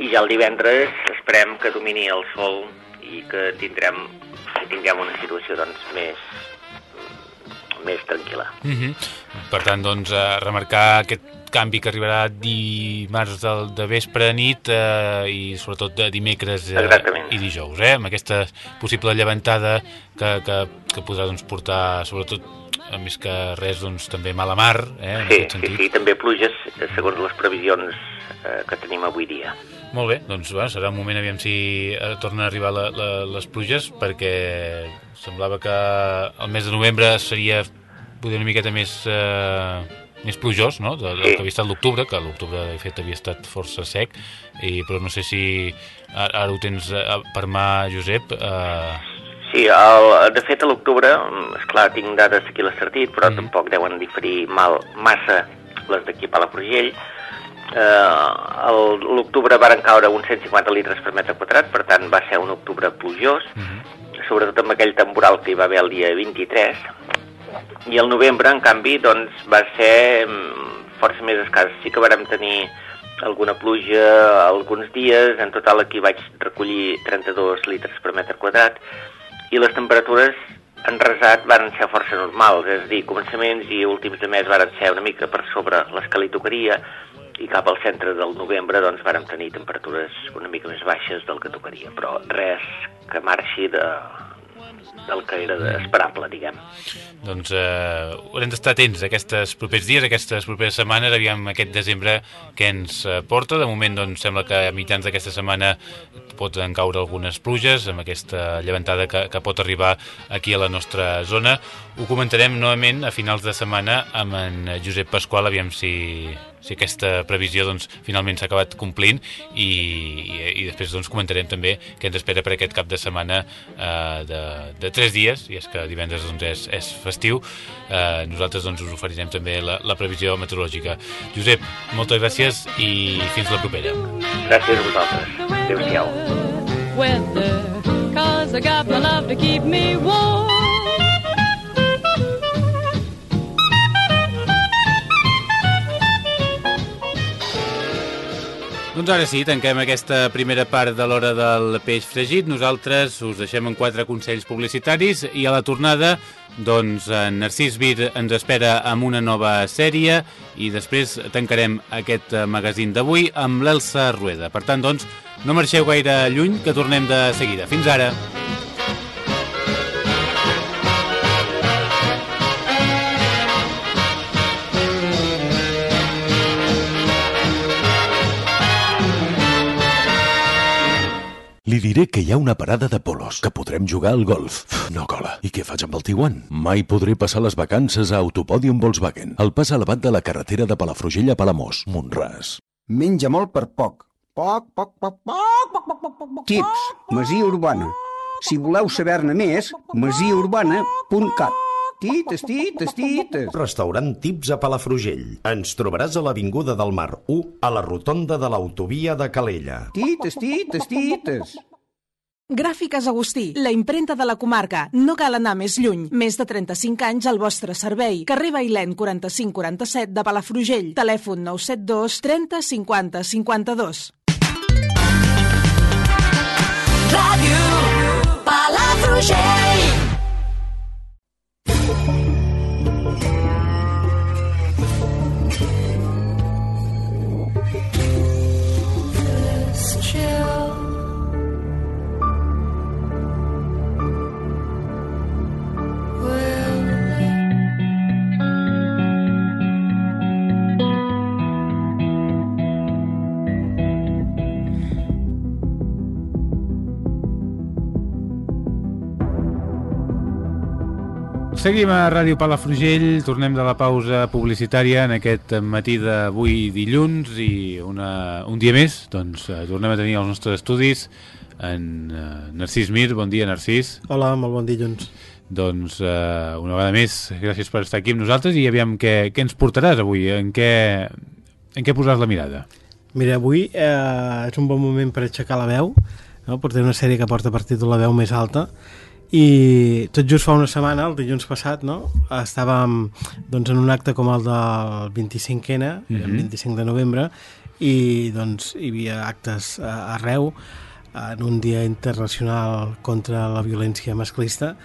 i ja el divendres esperem que domini el sol i que tindrem tinguem una situació doncs, més, més tranquil·la. Uh -huh. Per tant, doncs, eh, remarcar aquest canvi que arribarà dimarts del, de vespre a nit eh, i sobretot de dimecres eh, i dijous, eh, amb aquesta possible llevantada que, que, que podrà doncs, portar sobretot a més que res, doncs, també mala mar, eh, en sí, aquest sentit. Sí, sí, també pluges, eh, segons les previsions eh, que tenim avui dia. Molt bé, doncs bueno, serà un moment, aviam si eh, tornen a arribar la, la, les pluges, perquè semblava que el mes de novembre seria poder una miqueta més, eh, més plujós, no?, del, del que havia estat l'octubre, que l'octubre, de fet, havia estat força sec, i, però no sé si ara, ara ho tens eh, per mà, Josep, eh, Sí, el, de fet a l'octubre, esclar, tinc dades aquí a l'Estartit, però mm. tampoc deuen diferir mal, massa les d'aquí a Palafrugell. Eh, l'octubre varen caure uns 150 litres per metre quadrat, per tant va ser un octubre plujós, mm -hmm. sobretot amb aquell temporal que hi va haver el dia 23, i el novembre, en canvi, doncs, va ser mm, força més escàs. Sí que vàrem tenir alguna pluja alguns dies, en total aquí vaig recollir 32 litres per metre quadrat, i les temperatures en resat varen ser força normals, és a dir, començaments i últims de mes varen ser una mica per sobre les que li tocaria i cap al centre del novembre doncs vàrem tenir temperatures una mica més baixes del que tocaria, però res que marxi de, del que era esperable, diguem. Doncs eh, haurem d'estar atents aquests propers dies, aquestes properes setmanes, aviam aquest desembre que ens eh, porta. De moment doncs, sembla que a mitjans d'aquesta setmana pot encaure algunes pluges amb aquesta llevantada que, que pot arribar aquí a la nostra zona. Ho comentarem novament a finals de setmana amb en Josep Pasqual, aviam si, si aquesta previsió doncs, finalment s'ha acabat complint i, i, i després doncs, comentarem també què ens espera per aquest cap de setmana eh, de, de tres dies, i és que divendres doncs, és, és festiu. Eh, nosaltres doncs, us oferirem també la, la previsió meteorològica. Josep, moltes gràcies i fins la propera. Gràcies a vosaltres. Adéu-siau. Weather, cause I got my love to keep me warm. Doncs ara sí, tanquem aquesta primera part de l'hora del peix fregit. Nosaltres us deixem en quatre consells publicitaris i a la tornada doncs en Narcís Vir ens espera amb una nova sèrie i després tancarem aquest magazín d'avui amb l'Elsa Rueda. Per tant, doncs, no marxeu gaire lluny, que tornem de seguida. Fins ara! Li diré que hi ha una parada de polos, que podrem jugar al golf. No cola. I què faig amb el Tiguan? Mai podré passar les vacances a Autopòdium Volkswagen, el pas elevat de la carretera de Palafrugell a Palamós, Montràs. Menja molt per poc. Poc, poc, poc, poc, poc, poc, poc, poc. Tips, Masia Urbana. Si voleu saber-ne més, masiaurbana.cat. Tites, tites, tites. Restaurant Tips a Palafrugell. Ens trobaràs a l'Avinguda del Mar 1, a la rotonda de l'autovia de Calella. Tites, tites, tites. Gràfiques Agustí, la imprenta de la comarca. No cal anar més lluny. Més de 35 anys al vostre servei. Carrer Bailèn 4547 de Palafrugell. Telèfon 972 30 50 52. Ràdio Palafrugell. Seguim a Ràdio Palafrugell, tornem de la pausa publicitària en aquest matí d'avui dilluns i una, un dia més doncs, eh, tornem a tenir els nostres estudis en uh, Narcís Mir, bon dia Narcís. Hola, molt bon dilluns. Doncs uh, una vegada més, gràcies per estar aquí amb nosaltres i aviam què, què ens portaràs avui, en què, en què posaràs la mirada? Mira, avui eh, és un bon moment per aixecar la veu, no? portem una sèrie que porta per títol La veu més alta, i tot just fa una setmana, el dilluns passat, no? estàvem doncs, en un acte com el del 25N, mm -hmm. el 25 de novembre, i doncs, hi havia actes a, arreu en un dia internacional contra la violència masclista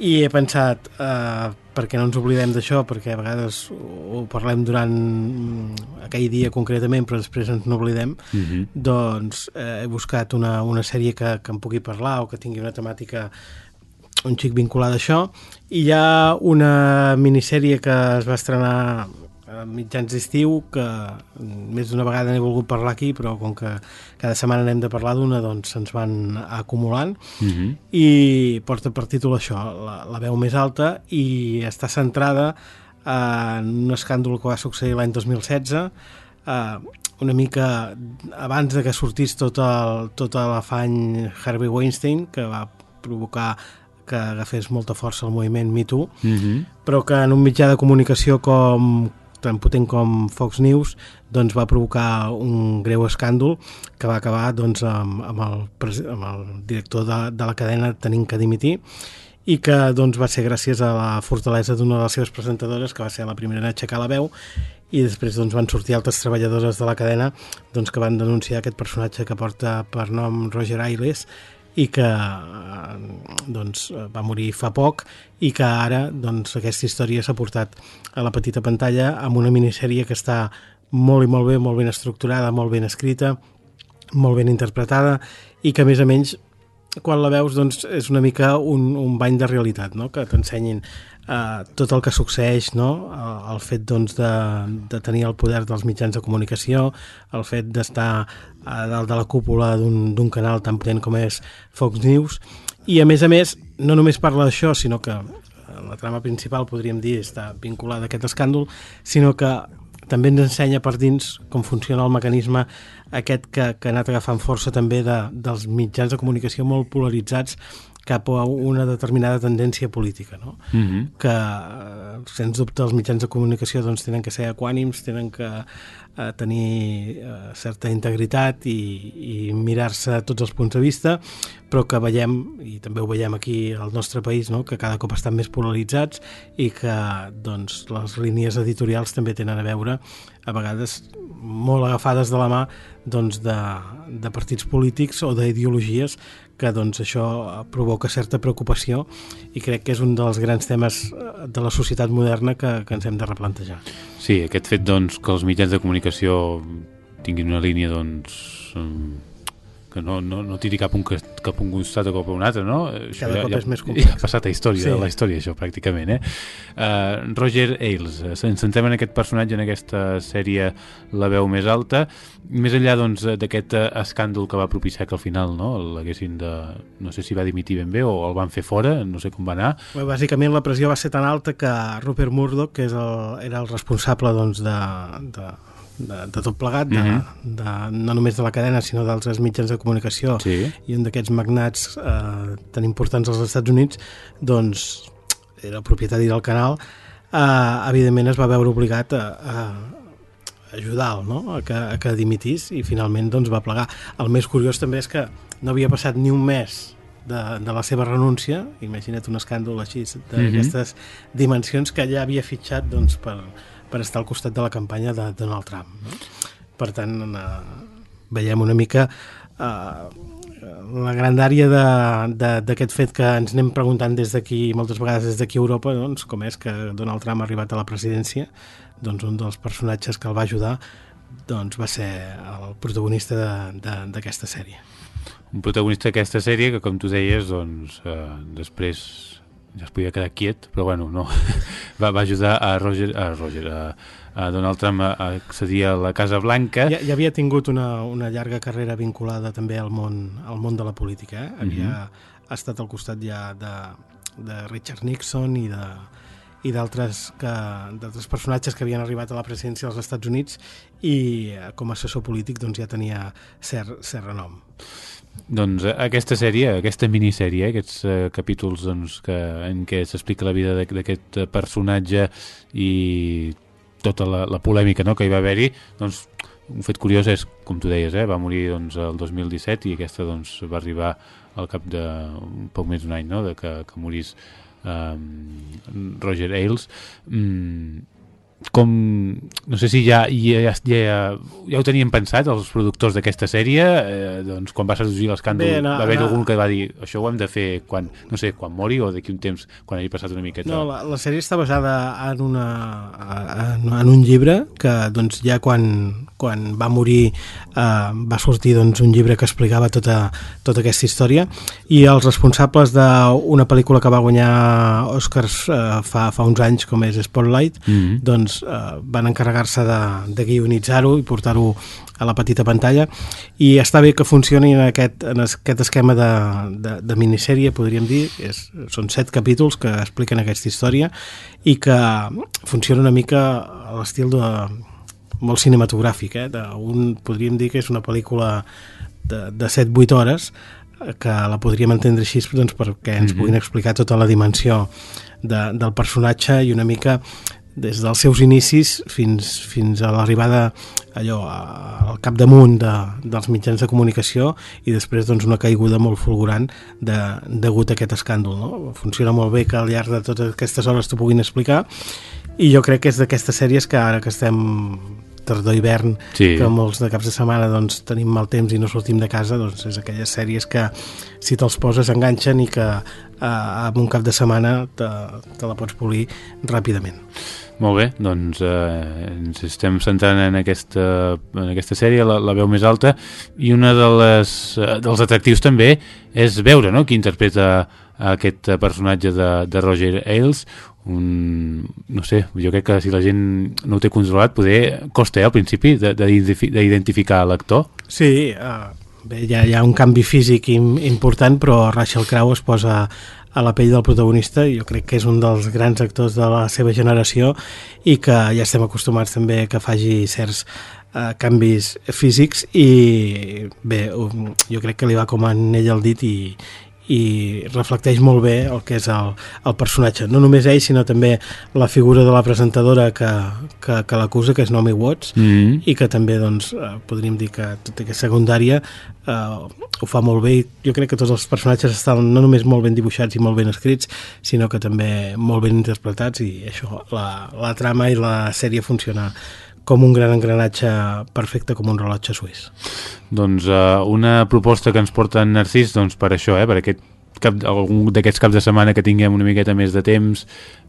i he pensat, eh, per què no ens oblidem d'això, perquè a vegades ho parlem durant aquell dia concretament, però després ens n'oblidem, Mm -hmm. doncs eh, he buscat una, una sèrie que, que em pugui parlar o que tingui una temàtica un xic vinculada a això i hi ha una minissèrie que es va estrenar a mitjans d'estiu que més d'una vegada n'he volgut parlar aquí però com que cada setmana n'hem de parlar d'una doncs se'ns van acumulant Mm -hmm. i porta per títol això, la, la veu més alta i està centrada en un escàndol que va succeir l'any 2016 eh, una mica abans de que sortís tot, el, tot l'afany Harvey Weinstein que va provocar que agafés molta força el moviment Me Too Mm -hmm. però que en un mitjà de comunicació com tan potent com Fox News doncs va provocar un greu escàndol que va acabar doncs, amb, amb, el, amb el director de, de la cadena tenint que dimitir i que doncs, va ser gràcies a la fortalesa d'una de les seves presentadores que va ser la primera en aixecar la veu i després doncs, van sortir altres treballadores de la cadena doncs, que van denunciar aquest personatge que porta per nom Roger Ailes i que eh, doncs, va morir fa poc i que ara doncs, aquesta història s'ha portat a la petita pantalla amb una minissèrie que està molt i molt bé, molt ben estructurada, molt ben escrita, molt ben interpretada i que a més a menys quan la veus doncs, és una mica un, un bany de realitat, no? que t'ensenyin eh, tot el que succeeix, no? el, el fet doncs, de, de tenir el poder dels mitjans de comunicació, el fet d'estar a dalt de la cúpula d'un d'un canal tan potent com és Fox News, i a més a més no només parla d'això, sinó que eh, la trama principal, podríem dir, està vinculada a aquest escàndol, sinó que també ens ensenya per dins com funciona el mecanisme aquest que, que ha anat agafant força també de, dels mitjans de comunicació molt polaritzats cap a una determinada tendència política, no? Mm -hmm. que eh, sens dubte els mitjans de comunicació doncs, tenen que ser equànims, tenen que eh, tenir eh, certa integritat i, i mirar-se tots els punts de vista, però que veiem, i també ho veiem aquí al nostre país, no? que cada cop estan més polaritzats i que doncs, les línies editorials també tenen a veure a vegades molt agafades de la mà doncs, de, de partits polítics o d'ideologies que doncs, això provoca certa preocupació i crec que és un dels grans temes eh, de la societat moderna que, que ens hem de replantejar. Sí, aquest fet doncs, que els mitjans de comunicació tinguin una línia doncs, mm, que no, no, no tiri cap un, cap un costat o cap a un altre, no? Això Cada ja, cop ja, és més ja complex. ha passat a història, Sí. sí. la història, això, pràcticament, eh? Uh, Roger Ailes, eh, ens centrem en aquest personatge, en aquesta sèrie La veu més alta, més enllà doncs, d'aquest eh, escàndol que va propiciar que al final no, l'haguessin de... no sé si va dimitir ben bé o el van fer fora, no sé com va anar. Bé, Bàsicament la pressió va ser tan alta que Rupert Murdoch, que és el, era el responsable doncs, de, de, de, de tot plegat, de, Mhm. de, no només de la cadena, sinó d'altres mitjans de comunicació, Sí. i un d'aquests magnats eh, tan importants als Estats Units, doncs era el propietari del canal, eh, evidentment es va veure obligat a, a ajudar-lo no? a, que, a que dimitís i finalment doncs, va plegar. El més curiós també és que no havia passat ni un mes de, de la seva renúncia, imagina't un escàndol així d'aquestes mm -hmm. dimensions que ja havia fitxat doncs, per, per estar al costat de la campanya de Donald Trump. No? Per tant, eh, veiem una mica eh, la grandària d'aquest fet que ens anem preguntant des d'aquí, moltes vegades des d'aquí a Europa, doncs, com és que Donald Trump ha arribat a la presidència, doncs un dels personatges que el va ajudar doncs, va ser el protagonista d'aquesta sèrie. Un protagonista d'aquesta sèrie que, com tu deies, doncs, eh, després ja es podia quedar quiet, però bueno, no. va, va ajudar a Roger, a, Roger, a, a Donald Trump a accedir a la Casa Blanca. Ja, ja havia tingut una, una llarga carrera vinculada també al món, al món de la política. Eh? Havia uh -huh. estat al costat ja de, de Richard Nixon i de i d'altres d'altres personatges que havien arribat a la presidència dels Estats Units i eh, com a assessor polític doncs ja tenia cert, cert renom. Doncs eh, aquesta sèrie, aquesta minissèrie, aquests uh, capítols doncs, que, en què s'explica la vida d'aquest personatge i tota la, la polèmica no, que hi va haver-hi, doncs un fet curiós és, com tu deies, eh, va morir doncs, el 2017 i aquesta doncs, va arribar al cap de un poc més d'un any no, de que, que morís um, Roger Ailes. Mm, com, no sé si ja, ja, ja, ja ho tenien pensat els productors d'aquesta sèrie eh, doncs quan va sorgir l'escàndol no, va haver no. algun que va dir això ho hem de fer quan, no sé, quan mori o d'aquí un temps quan hagi passat una miqueta no, la, la sèrie està basada en, una, en, en un llibre que doncs ja quan, quan va morir eh, va sortir doncs, un llibre que explicava tota, tota aquesta història i els responsables d'una pel·lícula que va guanyar Oscars eh, fa, fa uns anys com és Spotlight mm -hmm. doncs doncs, eh, van encarregar-se de, de guionitzar-ho i portar-ho a la petita pantalla i està bé que funcioni en aquest, en aquest esquema de, de, de minissèrie, podríem dir, és, són set capítols que expliquen aquesta història i que funciona una mica a l'estil de molt cinematogràfic, eh? de un, podríem dir que és una pel·lícula de, de 7-8 hores que la podríem entendre així doncs, perquè ens mm -hmm. puguin explicar tota la dimensió de, del personatge i una mica des dels seus inicis fins, fins a l'arribada allò al capdamunt de, dels mitjans de comunicació i després doncs, una caiguda molt fulgurant de, degut a aquest escàndol. No? Funciona molt bé que al llarg de totes aquestes hores t'ho puguin explicar i jo crec que és d'aquestes sèries que ara que estem tardor-hivern, sí. que molts de caps de setmana doncs, tenim mal temps i no sortim de casa, doncs és aquelles sèries que si te'ls poses enganxen i que eh, en un cap de setmana te, te la pots polir ràpidament. Molt bé, doncs eh, ens estem centrant en aquesta, en aquesta sèrie, la, la veu més alta, i una de les, eh, dels atractius també és veure no? qui interpreta aquest personatge de, de Roger Ailes, un, no sé, jo crec que si la gent no ho té controlat, poder costa eh, al principi d'identificar l'actor. Sí, uh, bé, hi ha, hi ha un canvi físic im, important, però Rachel Crowe es posa a la pell del protagonista, jo crec que és un dels grans actors de la seva generació i que ja estem acostumats també que faci certs uh, canvis físics i bé, jo crec que li va com en ell el dit i, i reflecteix molt bé el que és el, el personatge. No només ell, sinó també la figura de la presentadora que, que, que l'acusa, que és Naomi Watts, mm -hmm. i que també doncs, eh, podríem dir que tota aquesta secundària eh, ho fa molt bé. Jo crec que tots els personatges estan no només molt ben dibuixats i molt ben escrits, sinó que també molt ben interpretats i això, la, la trama i la sèrie funciona com un gran engranatge perfecte com un rellotge suís. Doncs uh, una proposta que ens porta en Narcís doncs per això, eh, per aquest cap, algun d'aquests caps de setmana que tinguem una miqueta més de temps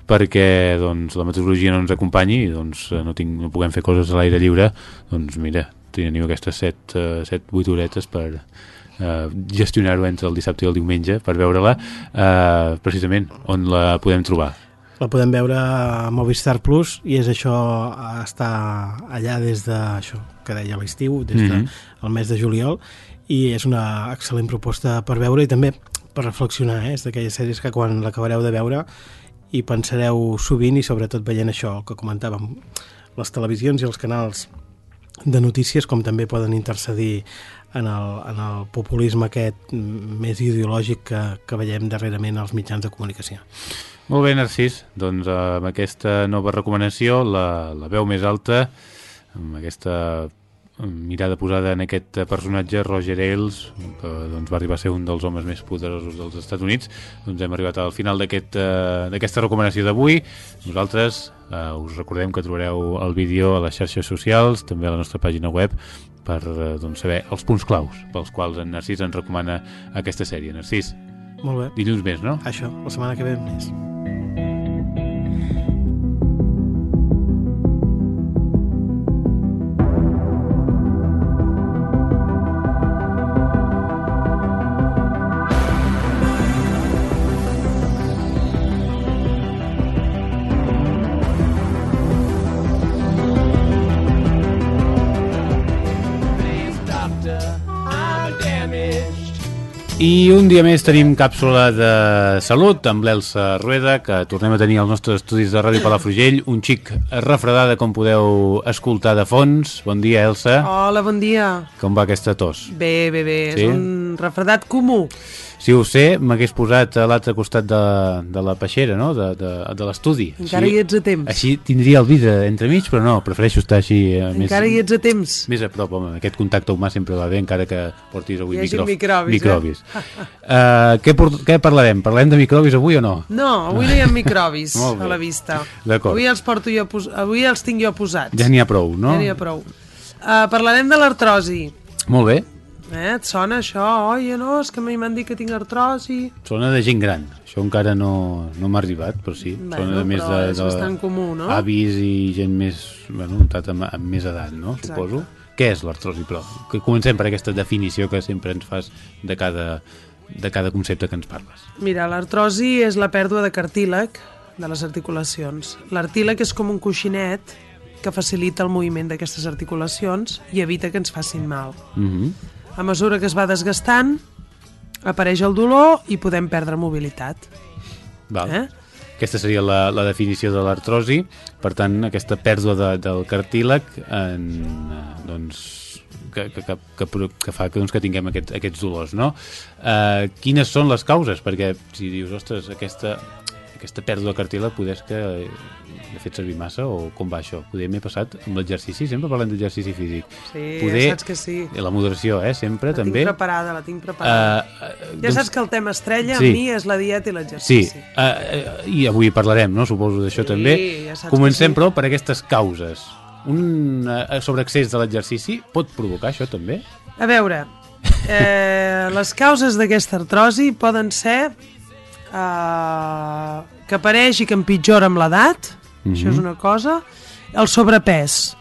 perquè doncs, la meteorologia no ens acompanyi i doncs, no, tinc, no puguem fer coses a l'aire lliure, doncs mira, teniu aquestes 7, uh, 7 8 horetes per uh, gestionar-ho entre el dissabte i el diumenge per veure-la, uh, precisament on la podem trobar la podem veure a Movistar Plus i és això està allà des de això que deia l'estiu, des del de, mm -hmm. mes de juliol i és una excel·lent proposta per veure i també per reflexionar, eh? és d'aquelles sèries que quan l'acabareu de veure i pensareu sovint i sobretot veient això que comentàvem, les televisions i els canals de notícies com també poden intercedir en el, en el populisme aquest mm, més ideològic que, que veiem darrerament als mitjans de comunicació. Molt bé, Narcís. Doncs eh, amb aquesta nova recomanació, la, la veu més alta, amb aquesta mirada posada en aquest personatge, Roger Ailes, que doncs, va arribar a ser un dels homes més poderosos dels Estats Units, doncs hem arribat al final d'aquesta aquest, recomanació d'avui. Nosaltres uh, us recordem que trobareu el vídeo a les xarxes socials, també a la nostra pàgina web, per uh, doncs, saber els punts claus pels quals en Narcís ens recomana aquesta sèrie. Narcís, Molt bé. dilluns més, no? Això, la setmana que ve més. I un dia més tenim càpsula de salut amb l'Elsa Rueda, que tornem a tenir als nostres estudis de Ràdio Palafrugell, un xic refredada, com podeu escoltar de fons. Bon dia, Elsa. Hola, bon dia. Com va aquesta tos? Bé, bé, bé. Sí? És un refredat comú. Si ho sé, m'hagués posat a l'altre costat de, de la peixera, no?, de, de, de l'estudi. Encara hi ets a temps. Així tindria el vidre entremig, però no, prefereixo estar així... Eh, més, Encara hi ets a temps. Més a prop, home, aquest contacte humà sempre va bé, encara que portis avui micro... microbis, microbis. eh? Uh, què, què parlarem? Parlarem de microbis avui o no? No, avui no hi ha microbis a la vista. D'acord. Avui els porto jo pos... avui els tinc jo posats. Ja n'hi ha prou, no? Ja n'hi ha prou. Uh, parlarem de l'artrosi. Molt bé. Eh, et sona això? Oi, no, és que m'han dit que tinc artrosi. Sona de gent gran. Això encara no, no m'ha arribat, però sí. Bueno, Sona de més però de, és de bastant comú, no? avis i gent més, bueno, un tat amb, amb més edat, no? Exacte. Suposo. Què és l'artrosi, però? Que comencem per aquesta definició que sempre ens fas de cada, de cada concepte que ens parles. Mira, l'artrosi és la pèrdua de cartílag de les articulacions. L'artílag és com un coixinet que facilita el moviment d'aquestes articulacions i evita que ens facin mal. Mm -hmm. A mesura que es va desgastant, apareix el dolor i podem perdre mobilitat. Val. Eh? Aquesta seria la, la definició de l'artrosi. Per tant, aquesta pèrdua de, del cartílag en, eh, doncs, que, que, que, que, que fa que, doncs, que tinguem aquest, aquests dolors, no? Uh, quines són les causes? Perquè si dius, ostres, aquesta, aquesta pèrdua de cartílag poder que l'he fet servir massa o com va això? Poder m'he passat amb l'exercici, sempre parlem d'exercici físic. Sí, poder, ja saps que sí. La moderació, eh, sempre, La també. tinc preparada, la tinc preparada. Uh, uh, ja saps que el tema estrella sí. amb mi és la dieta i Sí, l'exercici. uh, uh, i avui parlarem, no? suposo, d'això Sí, també. ja Comencem, sí. però, per aquestes causes. Un uh, sobreaccés de l'exercici pot provocar això, també? A veure, eh, les causes d'aquesta artrosi poden ser eh, que apareix i que empitjora amb l'edat, Mhm. això és una cosa, el sobrepès.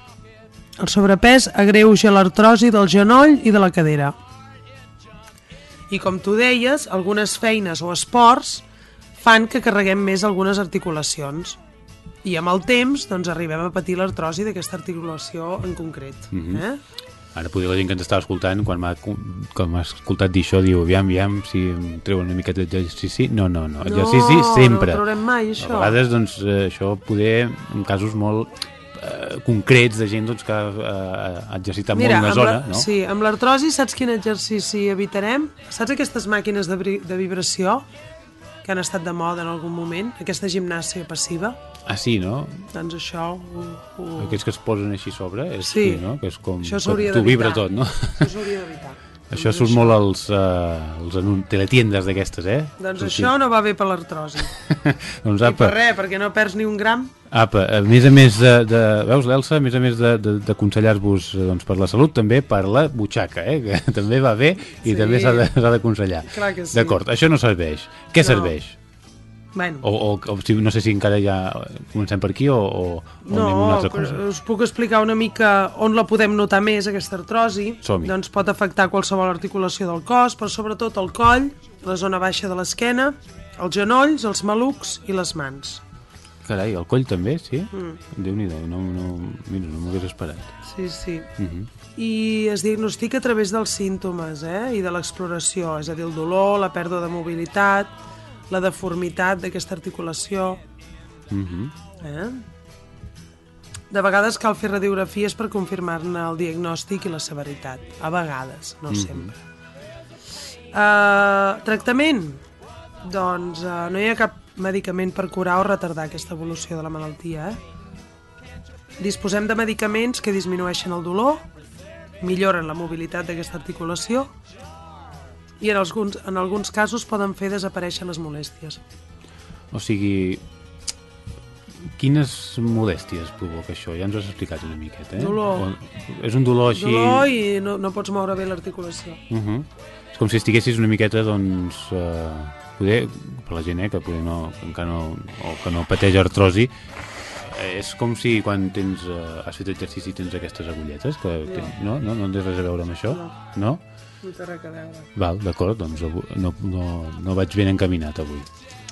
El sobrepès agreuja l'artrosi del genoll i de la cadera. I com tu deies, algunes feines o esports fan que carreguem més algunes articulacions. I amb el temps doncs, arribem a patir l'artrosi d'aquesta articulació en concret. Mhm. eh? Ara potser la gent que ens estava escoltant, quan m'ha escoltat dir això, diu, aviam, aviam, si em treu una miqueta d'exercici. No, no, no, exercici no, sempre. No traurem mai, això. A vegades, doncs, eh, això poder, en casos molt eh, concrets de gent doncs, que eh, ha exercitat molt una zona, la, no? Sí, amb l'artrosi saps quin exercici evitarem? Saps aquestes màquines de, de vibració que han estat de moda en algun moment? Aquesta gimnàsia passiva? Ah, sí, no? Doncs això... Ho, ho... Aquests que es posen així sobre, és, Sí. no? que és com Això s'hauria tu vibra d'evitar. tot, no? Això s'hauria d'evitar. Això surt molt als, uh, als anun- teletiendes d'aquestes, eh? Doncs Surt això no va bé per l'artrosi. doncs I apa, per res, perquè no perds ni un gram. apa, a més a més de, de veus l'Elsa, a més a més de- de- d'aconsellar-vos eh, doncs, per la salut, també per la butxaca, eh? que també va bé i Sí. també s'ha d'aconsellar. Clar que sí. D'acord, això no serveix. Què No. serveix? Bueno, O, o, o no sé si encara ja comencem per aquí o, o, o anem una no, altra cosa. us puc explicar una mica on la podem notar més, aquesta artrosi. Doncs pot afectar qualsevol articulació del cos, però sobretot el coll, la zona baixa de l'esquena, els genolls, els malucs i les mans. Carai, el coll també, sí? Mm. Déu-n'hi-do, no, no, mira, no m'ho hagués esperat. Sí, sí. Uh -huh. I es diagnostica a través dels símptomes eh? i de l'exploració, és a dir, el dolor, la pèrdua de mobilitat, la deformitat d'aquesta articulació. Uh -huh. Eh? De vegades cal fer radiografies per confirmar-ne el diagnòstic i la severitat. A vegades, no Mhm. sempre. Uh, tractament? Doncs uh, no hi ha cap medicament per curar o retardar aquesta evolució de la malaltia. Eh? Disposem de medicaments que disminueixen el dolor, milloren la mobilitat d'aquesta articulació i en alguns, en alguns casos poden fer desaparèixer les molèsties. O sigui, quines molèsties provoca això? Ja ens ho has explicat una miqueta, eh? Dolor. O, és un dolor així... Dolor i no, no pots moure bé l'articulació. Uh -huh. És com si estiguessis una miqueta, doncs, eh, poder, per la gent eh, que poder no, que encara no, o que no pateix artrosi, eh, és com si quan tens, eh, has fet exercici tens aquestes agulletes, que No. ten, no. no? No té res a veure amb això? No. no? No té res a veure. Val, d'acord, doncs no, no, no vaig ben encaminat avui.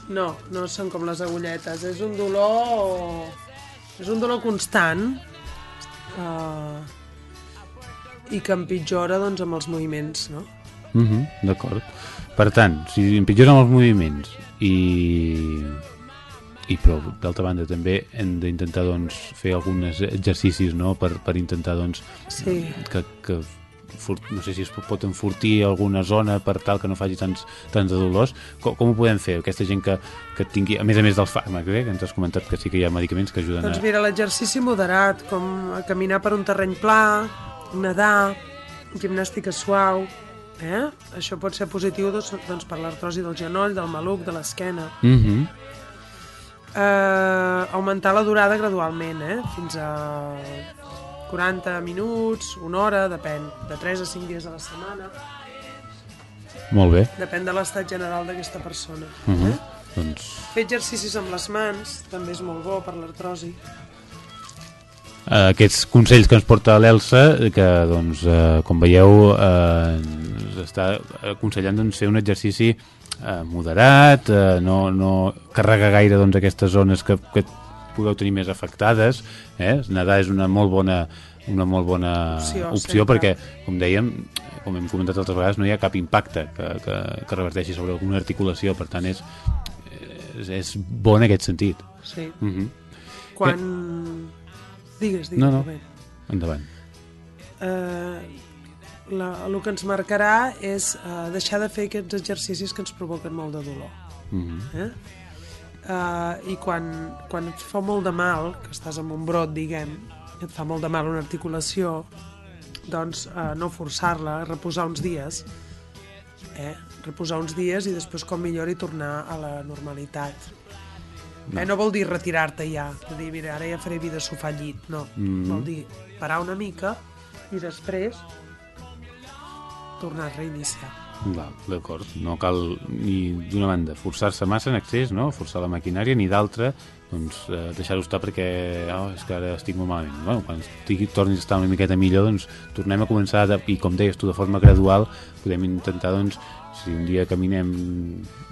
No, no són com les agulletes. És un dolor... És un dolor constant uh, i que empitjora doncs, amb els moviments, no? Uh -huh, D'acord. Per tant, si empitjoren els moviments i, i però d'altra banda també hem d'intentar doncs, fer alguns exercicis no? per, per intentar doncs, Sí. que, que no sé si es pot enfortir alguna zona per tal que no faci tants, tants de dolors com, com ho podem fer? Aquesta gent que, que tingui, a més a més dels fàrmacs, eh? que ens has comentat que sí que hi ha medicaments que ajuden Doncs a... mira, l'exercici moderat, com caminar per un terreny pla, nedar, gimnàstica suau, eh? Això pot ser positiu doncs, doncs, per l'artrosi del genoll, del maluc, de l'esquena. Uh -huh. eh, augmentar la durada gradualment, eh? fins a 40 minuts, una hora, depèn, de 3 a 5 dies a la setmana, Molt bé. depèn de l'estat general d'aquesta persona. Uh -huh. eh? Doncs Fer exercicis amb les mans també és molt bo per l'artrosi. aquests consells que ens porta l'Elsa, que, doncs, eh, com veieu, eh, ens està aconsellant doncs, fer un exercici eh, moderat, eh, no, no carregar gaire doncs, aquestes zones que, que pugueu tenir més afectades. Eh? Nedar és una molt bona una molt bona Opció, opció, sempre. perquè, com dèiem, com hem comentat altres vegades, no hi ha cap impacte que, que, que reverteixi sobre alguna articulació, per tant és, és, és bo en aquest sentit. Sí. Uh -huh. Quan... Digues, digues. No, no, Rubén. endavant. eh, la, el que ens marcarà és eh, deixar de fer aquests exercicis que ens provoquen molt de dolor. Uh -huh. Eh? Eh, I quan, quan et fa molt de mal, que estàs amb un brot, diguem, i et fa molt de mal una articulació, doncs eh, no forçar-la, reposar uns dies, eh? reposar uns dies i després com millor i tornar a la normalitat. No. Eh, no vol dir retirar-te ja, de dir, mira, ara ja faré vida sofà llit, no. Mhm. Vol dir parar una mica i després tornar a reiniciar. D'acord. No cal ni d'una banda forçar-se massa en excés, no? forçar la maquinària, ni d'altra doncs, eh, deixar-ho estar perquè oh, és que ara estic molt malament. Bueno, quan estigui, tornis a estar una miqueta millor, doncs tornem a començar, de, i com deies tu, de forma gradual, podem intentar, doncs, si un dia caminem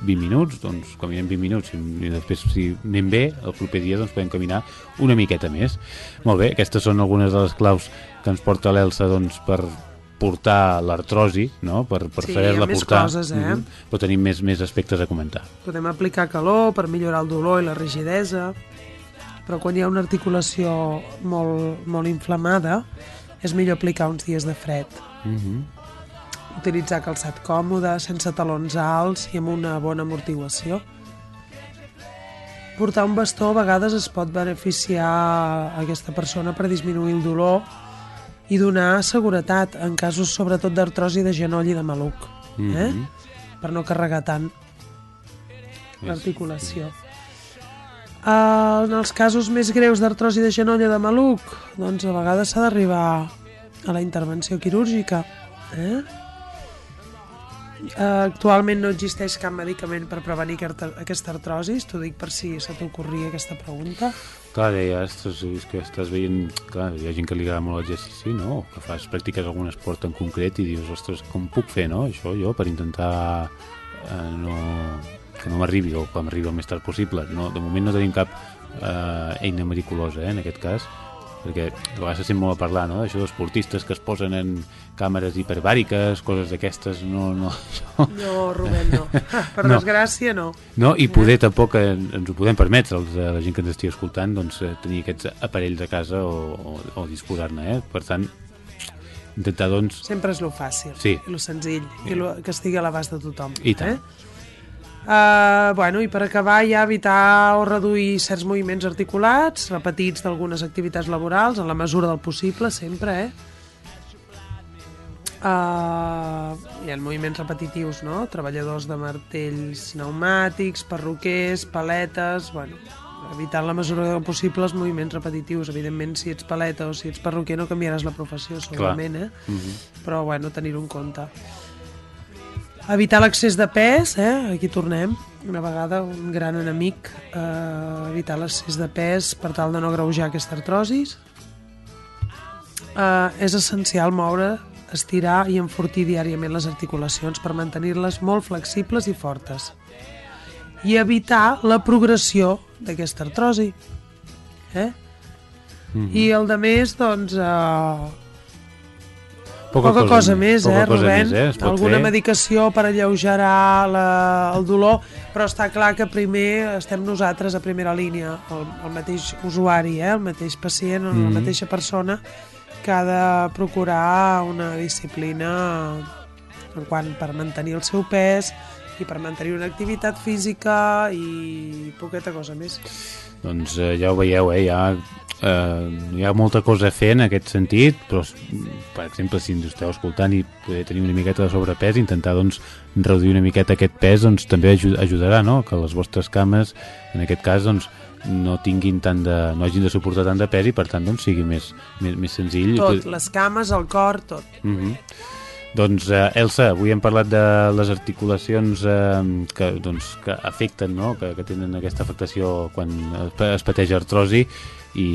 20 minuts, doncs caminem 20 minuts, i després si anem bé, el proper dia doncs podem caminar una miqueta més. Molt bé, aquestes són algunes de les claus que ens porta l'Elsa doncs, per portar l'artrosi, no? per, per Sí, més portar. coses, eh? Mhm. Però tenim més, més aspectes a comentar. Podem aplicar calor per millorar el dolor i la rigidesa, però quan hi ha una articulació molt, molt inflamada és millor aplicar uns dies de fred. Mhm. Utilitzar calçat còmode, sense talons alts i amb una bona amortiguació. Portar un bastó a vegades es pot beneficiar a aquesta persona per disminuir el dolor i donar seguretat en casos sobretot d'artrosi de genoll i de maluc, eh? Mhm. per no carregar tant l'articulació. Uh, en els casos més greus d'artrosi de genoll o de maluc, doncs a vegades s'ha d'arribar a la intervenció quirúrgica. Eh? Actualment no existeix cap medicament per prevenir aquesta, aquesta artrosi, t'ho dic per si se t'ocorria aquesta pregunta. Clar, ja estàs, és que estàs veient... Clar, hi ha gent que li agrada molt l'exercici, no? Que fas, practiques algun esport en concret i dius, ostres, com puc fer, no? Això jo, per intentar eh, no, que no m'arribi o que m'arribi el més tard possible. No, de moment no tenim cap eh, eina meticulosa, eh, en aquest cas. Perquè a vegades se sent molt a parlar, no?, d'això d'esportistes que es posen en càmeres hiperbàriques, coses d'aquestes, no... No, No, Rubén, no. Per No. desgràcia, no. no, i poder tampoc eh, ens ho podem permetre, els, eh, la gent que ens estigui escoltant, doncs, eh, tenir aquests aparells a casa o, o, o disposar-ne, eh? Per tant, intentar, doncs... Sempre és lo fàcil, Sí. i lo senzill, i lo, que estigui a l'abast de tothom. I tant. Eh? Uh, bueno, I per acabar ja evitar o reduir certs moviments articulats, repetits d'algunes activitats laborals, en la mesura del possible, sempre, eh? Uh, hi ha moviments repetitius, no? Treballadors de martells pneumàtics, perruquers, paletes... Bueno, evitar la mesura del possible els moviments repetitius. Evidentment, si ets paleta o si ets perruquer no canviaràs la professió, segurament, eh? Mhm. Però, bueno, tenir-ho en compte. Evitar l'accés de pes, eh? aquí tornem, una vegada un gran enemic, eh, evitar l'accés de pes per tal de no greujar aquesta artrosis. Eh, és essencial moure, estirar i enfortir diàriament les articulacions per mantenir-les molt flexibles i fortes. I evitar la progressió d'aquesta artrosi. Eh? Mhm. I el de més, doncs, eh, Poca poca, cosa cosa, més, poca eh, cosa Rubén? més, eh, Alguna fer. medicació per alleugerar la, el dolor, però està clar que primer estem nosaltres a primera línia, el, el mateix usuari, eh, el mateix pacient, mm -hmm. Mhm. la mateixa persona, que ha de procurar una disciplina en quant per mantenir el seu pes i per mantenir una activitat física i poqueta cosa més. Doncs eh, ja ho veieu, eh? Hi ha, eh, hi ha molta cosa a fer en aquest sentit, però, per exemple, si ens esteu escoltant i poder tenir una miqueta de sobrepès, intentar doncs, reduir una miqueta aquest pes doncs, també aju- ajudarà no? que les vostres cames, en aquest cas, doncs, no tinguin tant de, no hagin de suportar tant de pes i per tant doncs, sigui més, més, més senzill. Tot, les cames, el cor, tot. Mm -hmm. Doncs, eh, Elsa, avui hem parlat de les articulacions eh, que, doncs, que afecten, no? que, que tenen aquesta afectació quan es, pa- es pateix artrosi i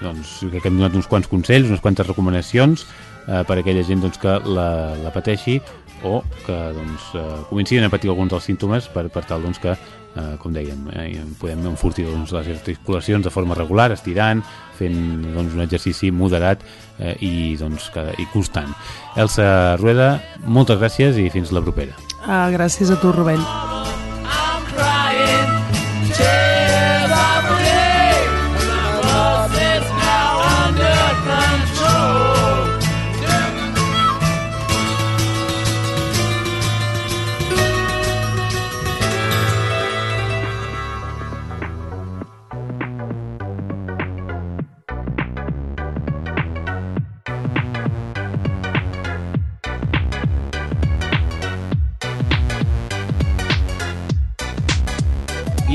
doncs, crec que hem donat uns quants consells, unes quantes recomanacions eh, per a aquella gent doncs, que la, la pateixi o que doncs, eh, comencin a patir alguns dels símptomes per, per tal doncs, que eh, com dèiem, eh, podem enfortir doncs, les articulacions de forma regular, estirant, fent doncs, un exercici moderat eh, i, doncs, cada, i constant. Elsa Rueda, moltes gràcies i fins la propera. Ah, gràcies a tu, Rubén.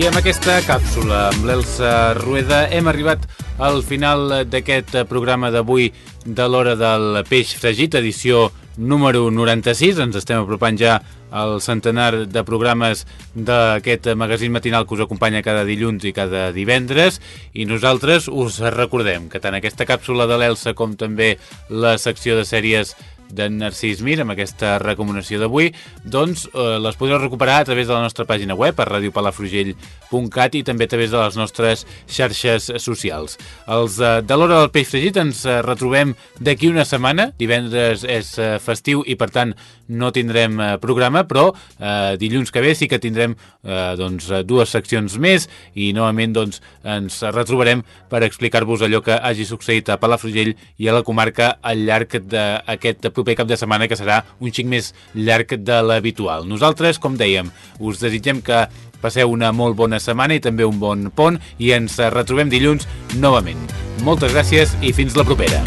Amb aquesta càpsula, amb l'Elsa Rueda, hem arribat al final d'aquest programa d'avui de l'hora del peix fregit, edició número 96. Ens estem apropant ja al centenar de programes d'aquest magazín matinal que us acompanya cada dilluns i cada divendres i nosaltres us recordem que tant aquesta càpsula de l'Elsa com també la secció de sèries d'en Narcís Mir amb aquesta recomanació d'avui doncs eh, les podreu recuperar a través de la nostra pàgina web a radiopalafrugell.cat i també a través de les nostres xarxes socials. Els eh, de l'hora del peix fregit ens eh, retrobem d'aquí una setmana, divendres és eh, festiu i per tant no tindrem eh, programa, però eh, dilluns que ve sí que tindrem eh, doncs, dues seccions més i novament doncs, ens retrobarem per explicar-vos allò que hagi succeït a Palafrugell i a la comarca al llarg d'aquest proper cap de setmana que serà un xic més llarg de l'habitual. Nosaltres, com dèiem, us desitgem que passeu una molt bona setmana i també un bon pont i ens retrobem dilluns novament. Moltes gràcies i fins la propera.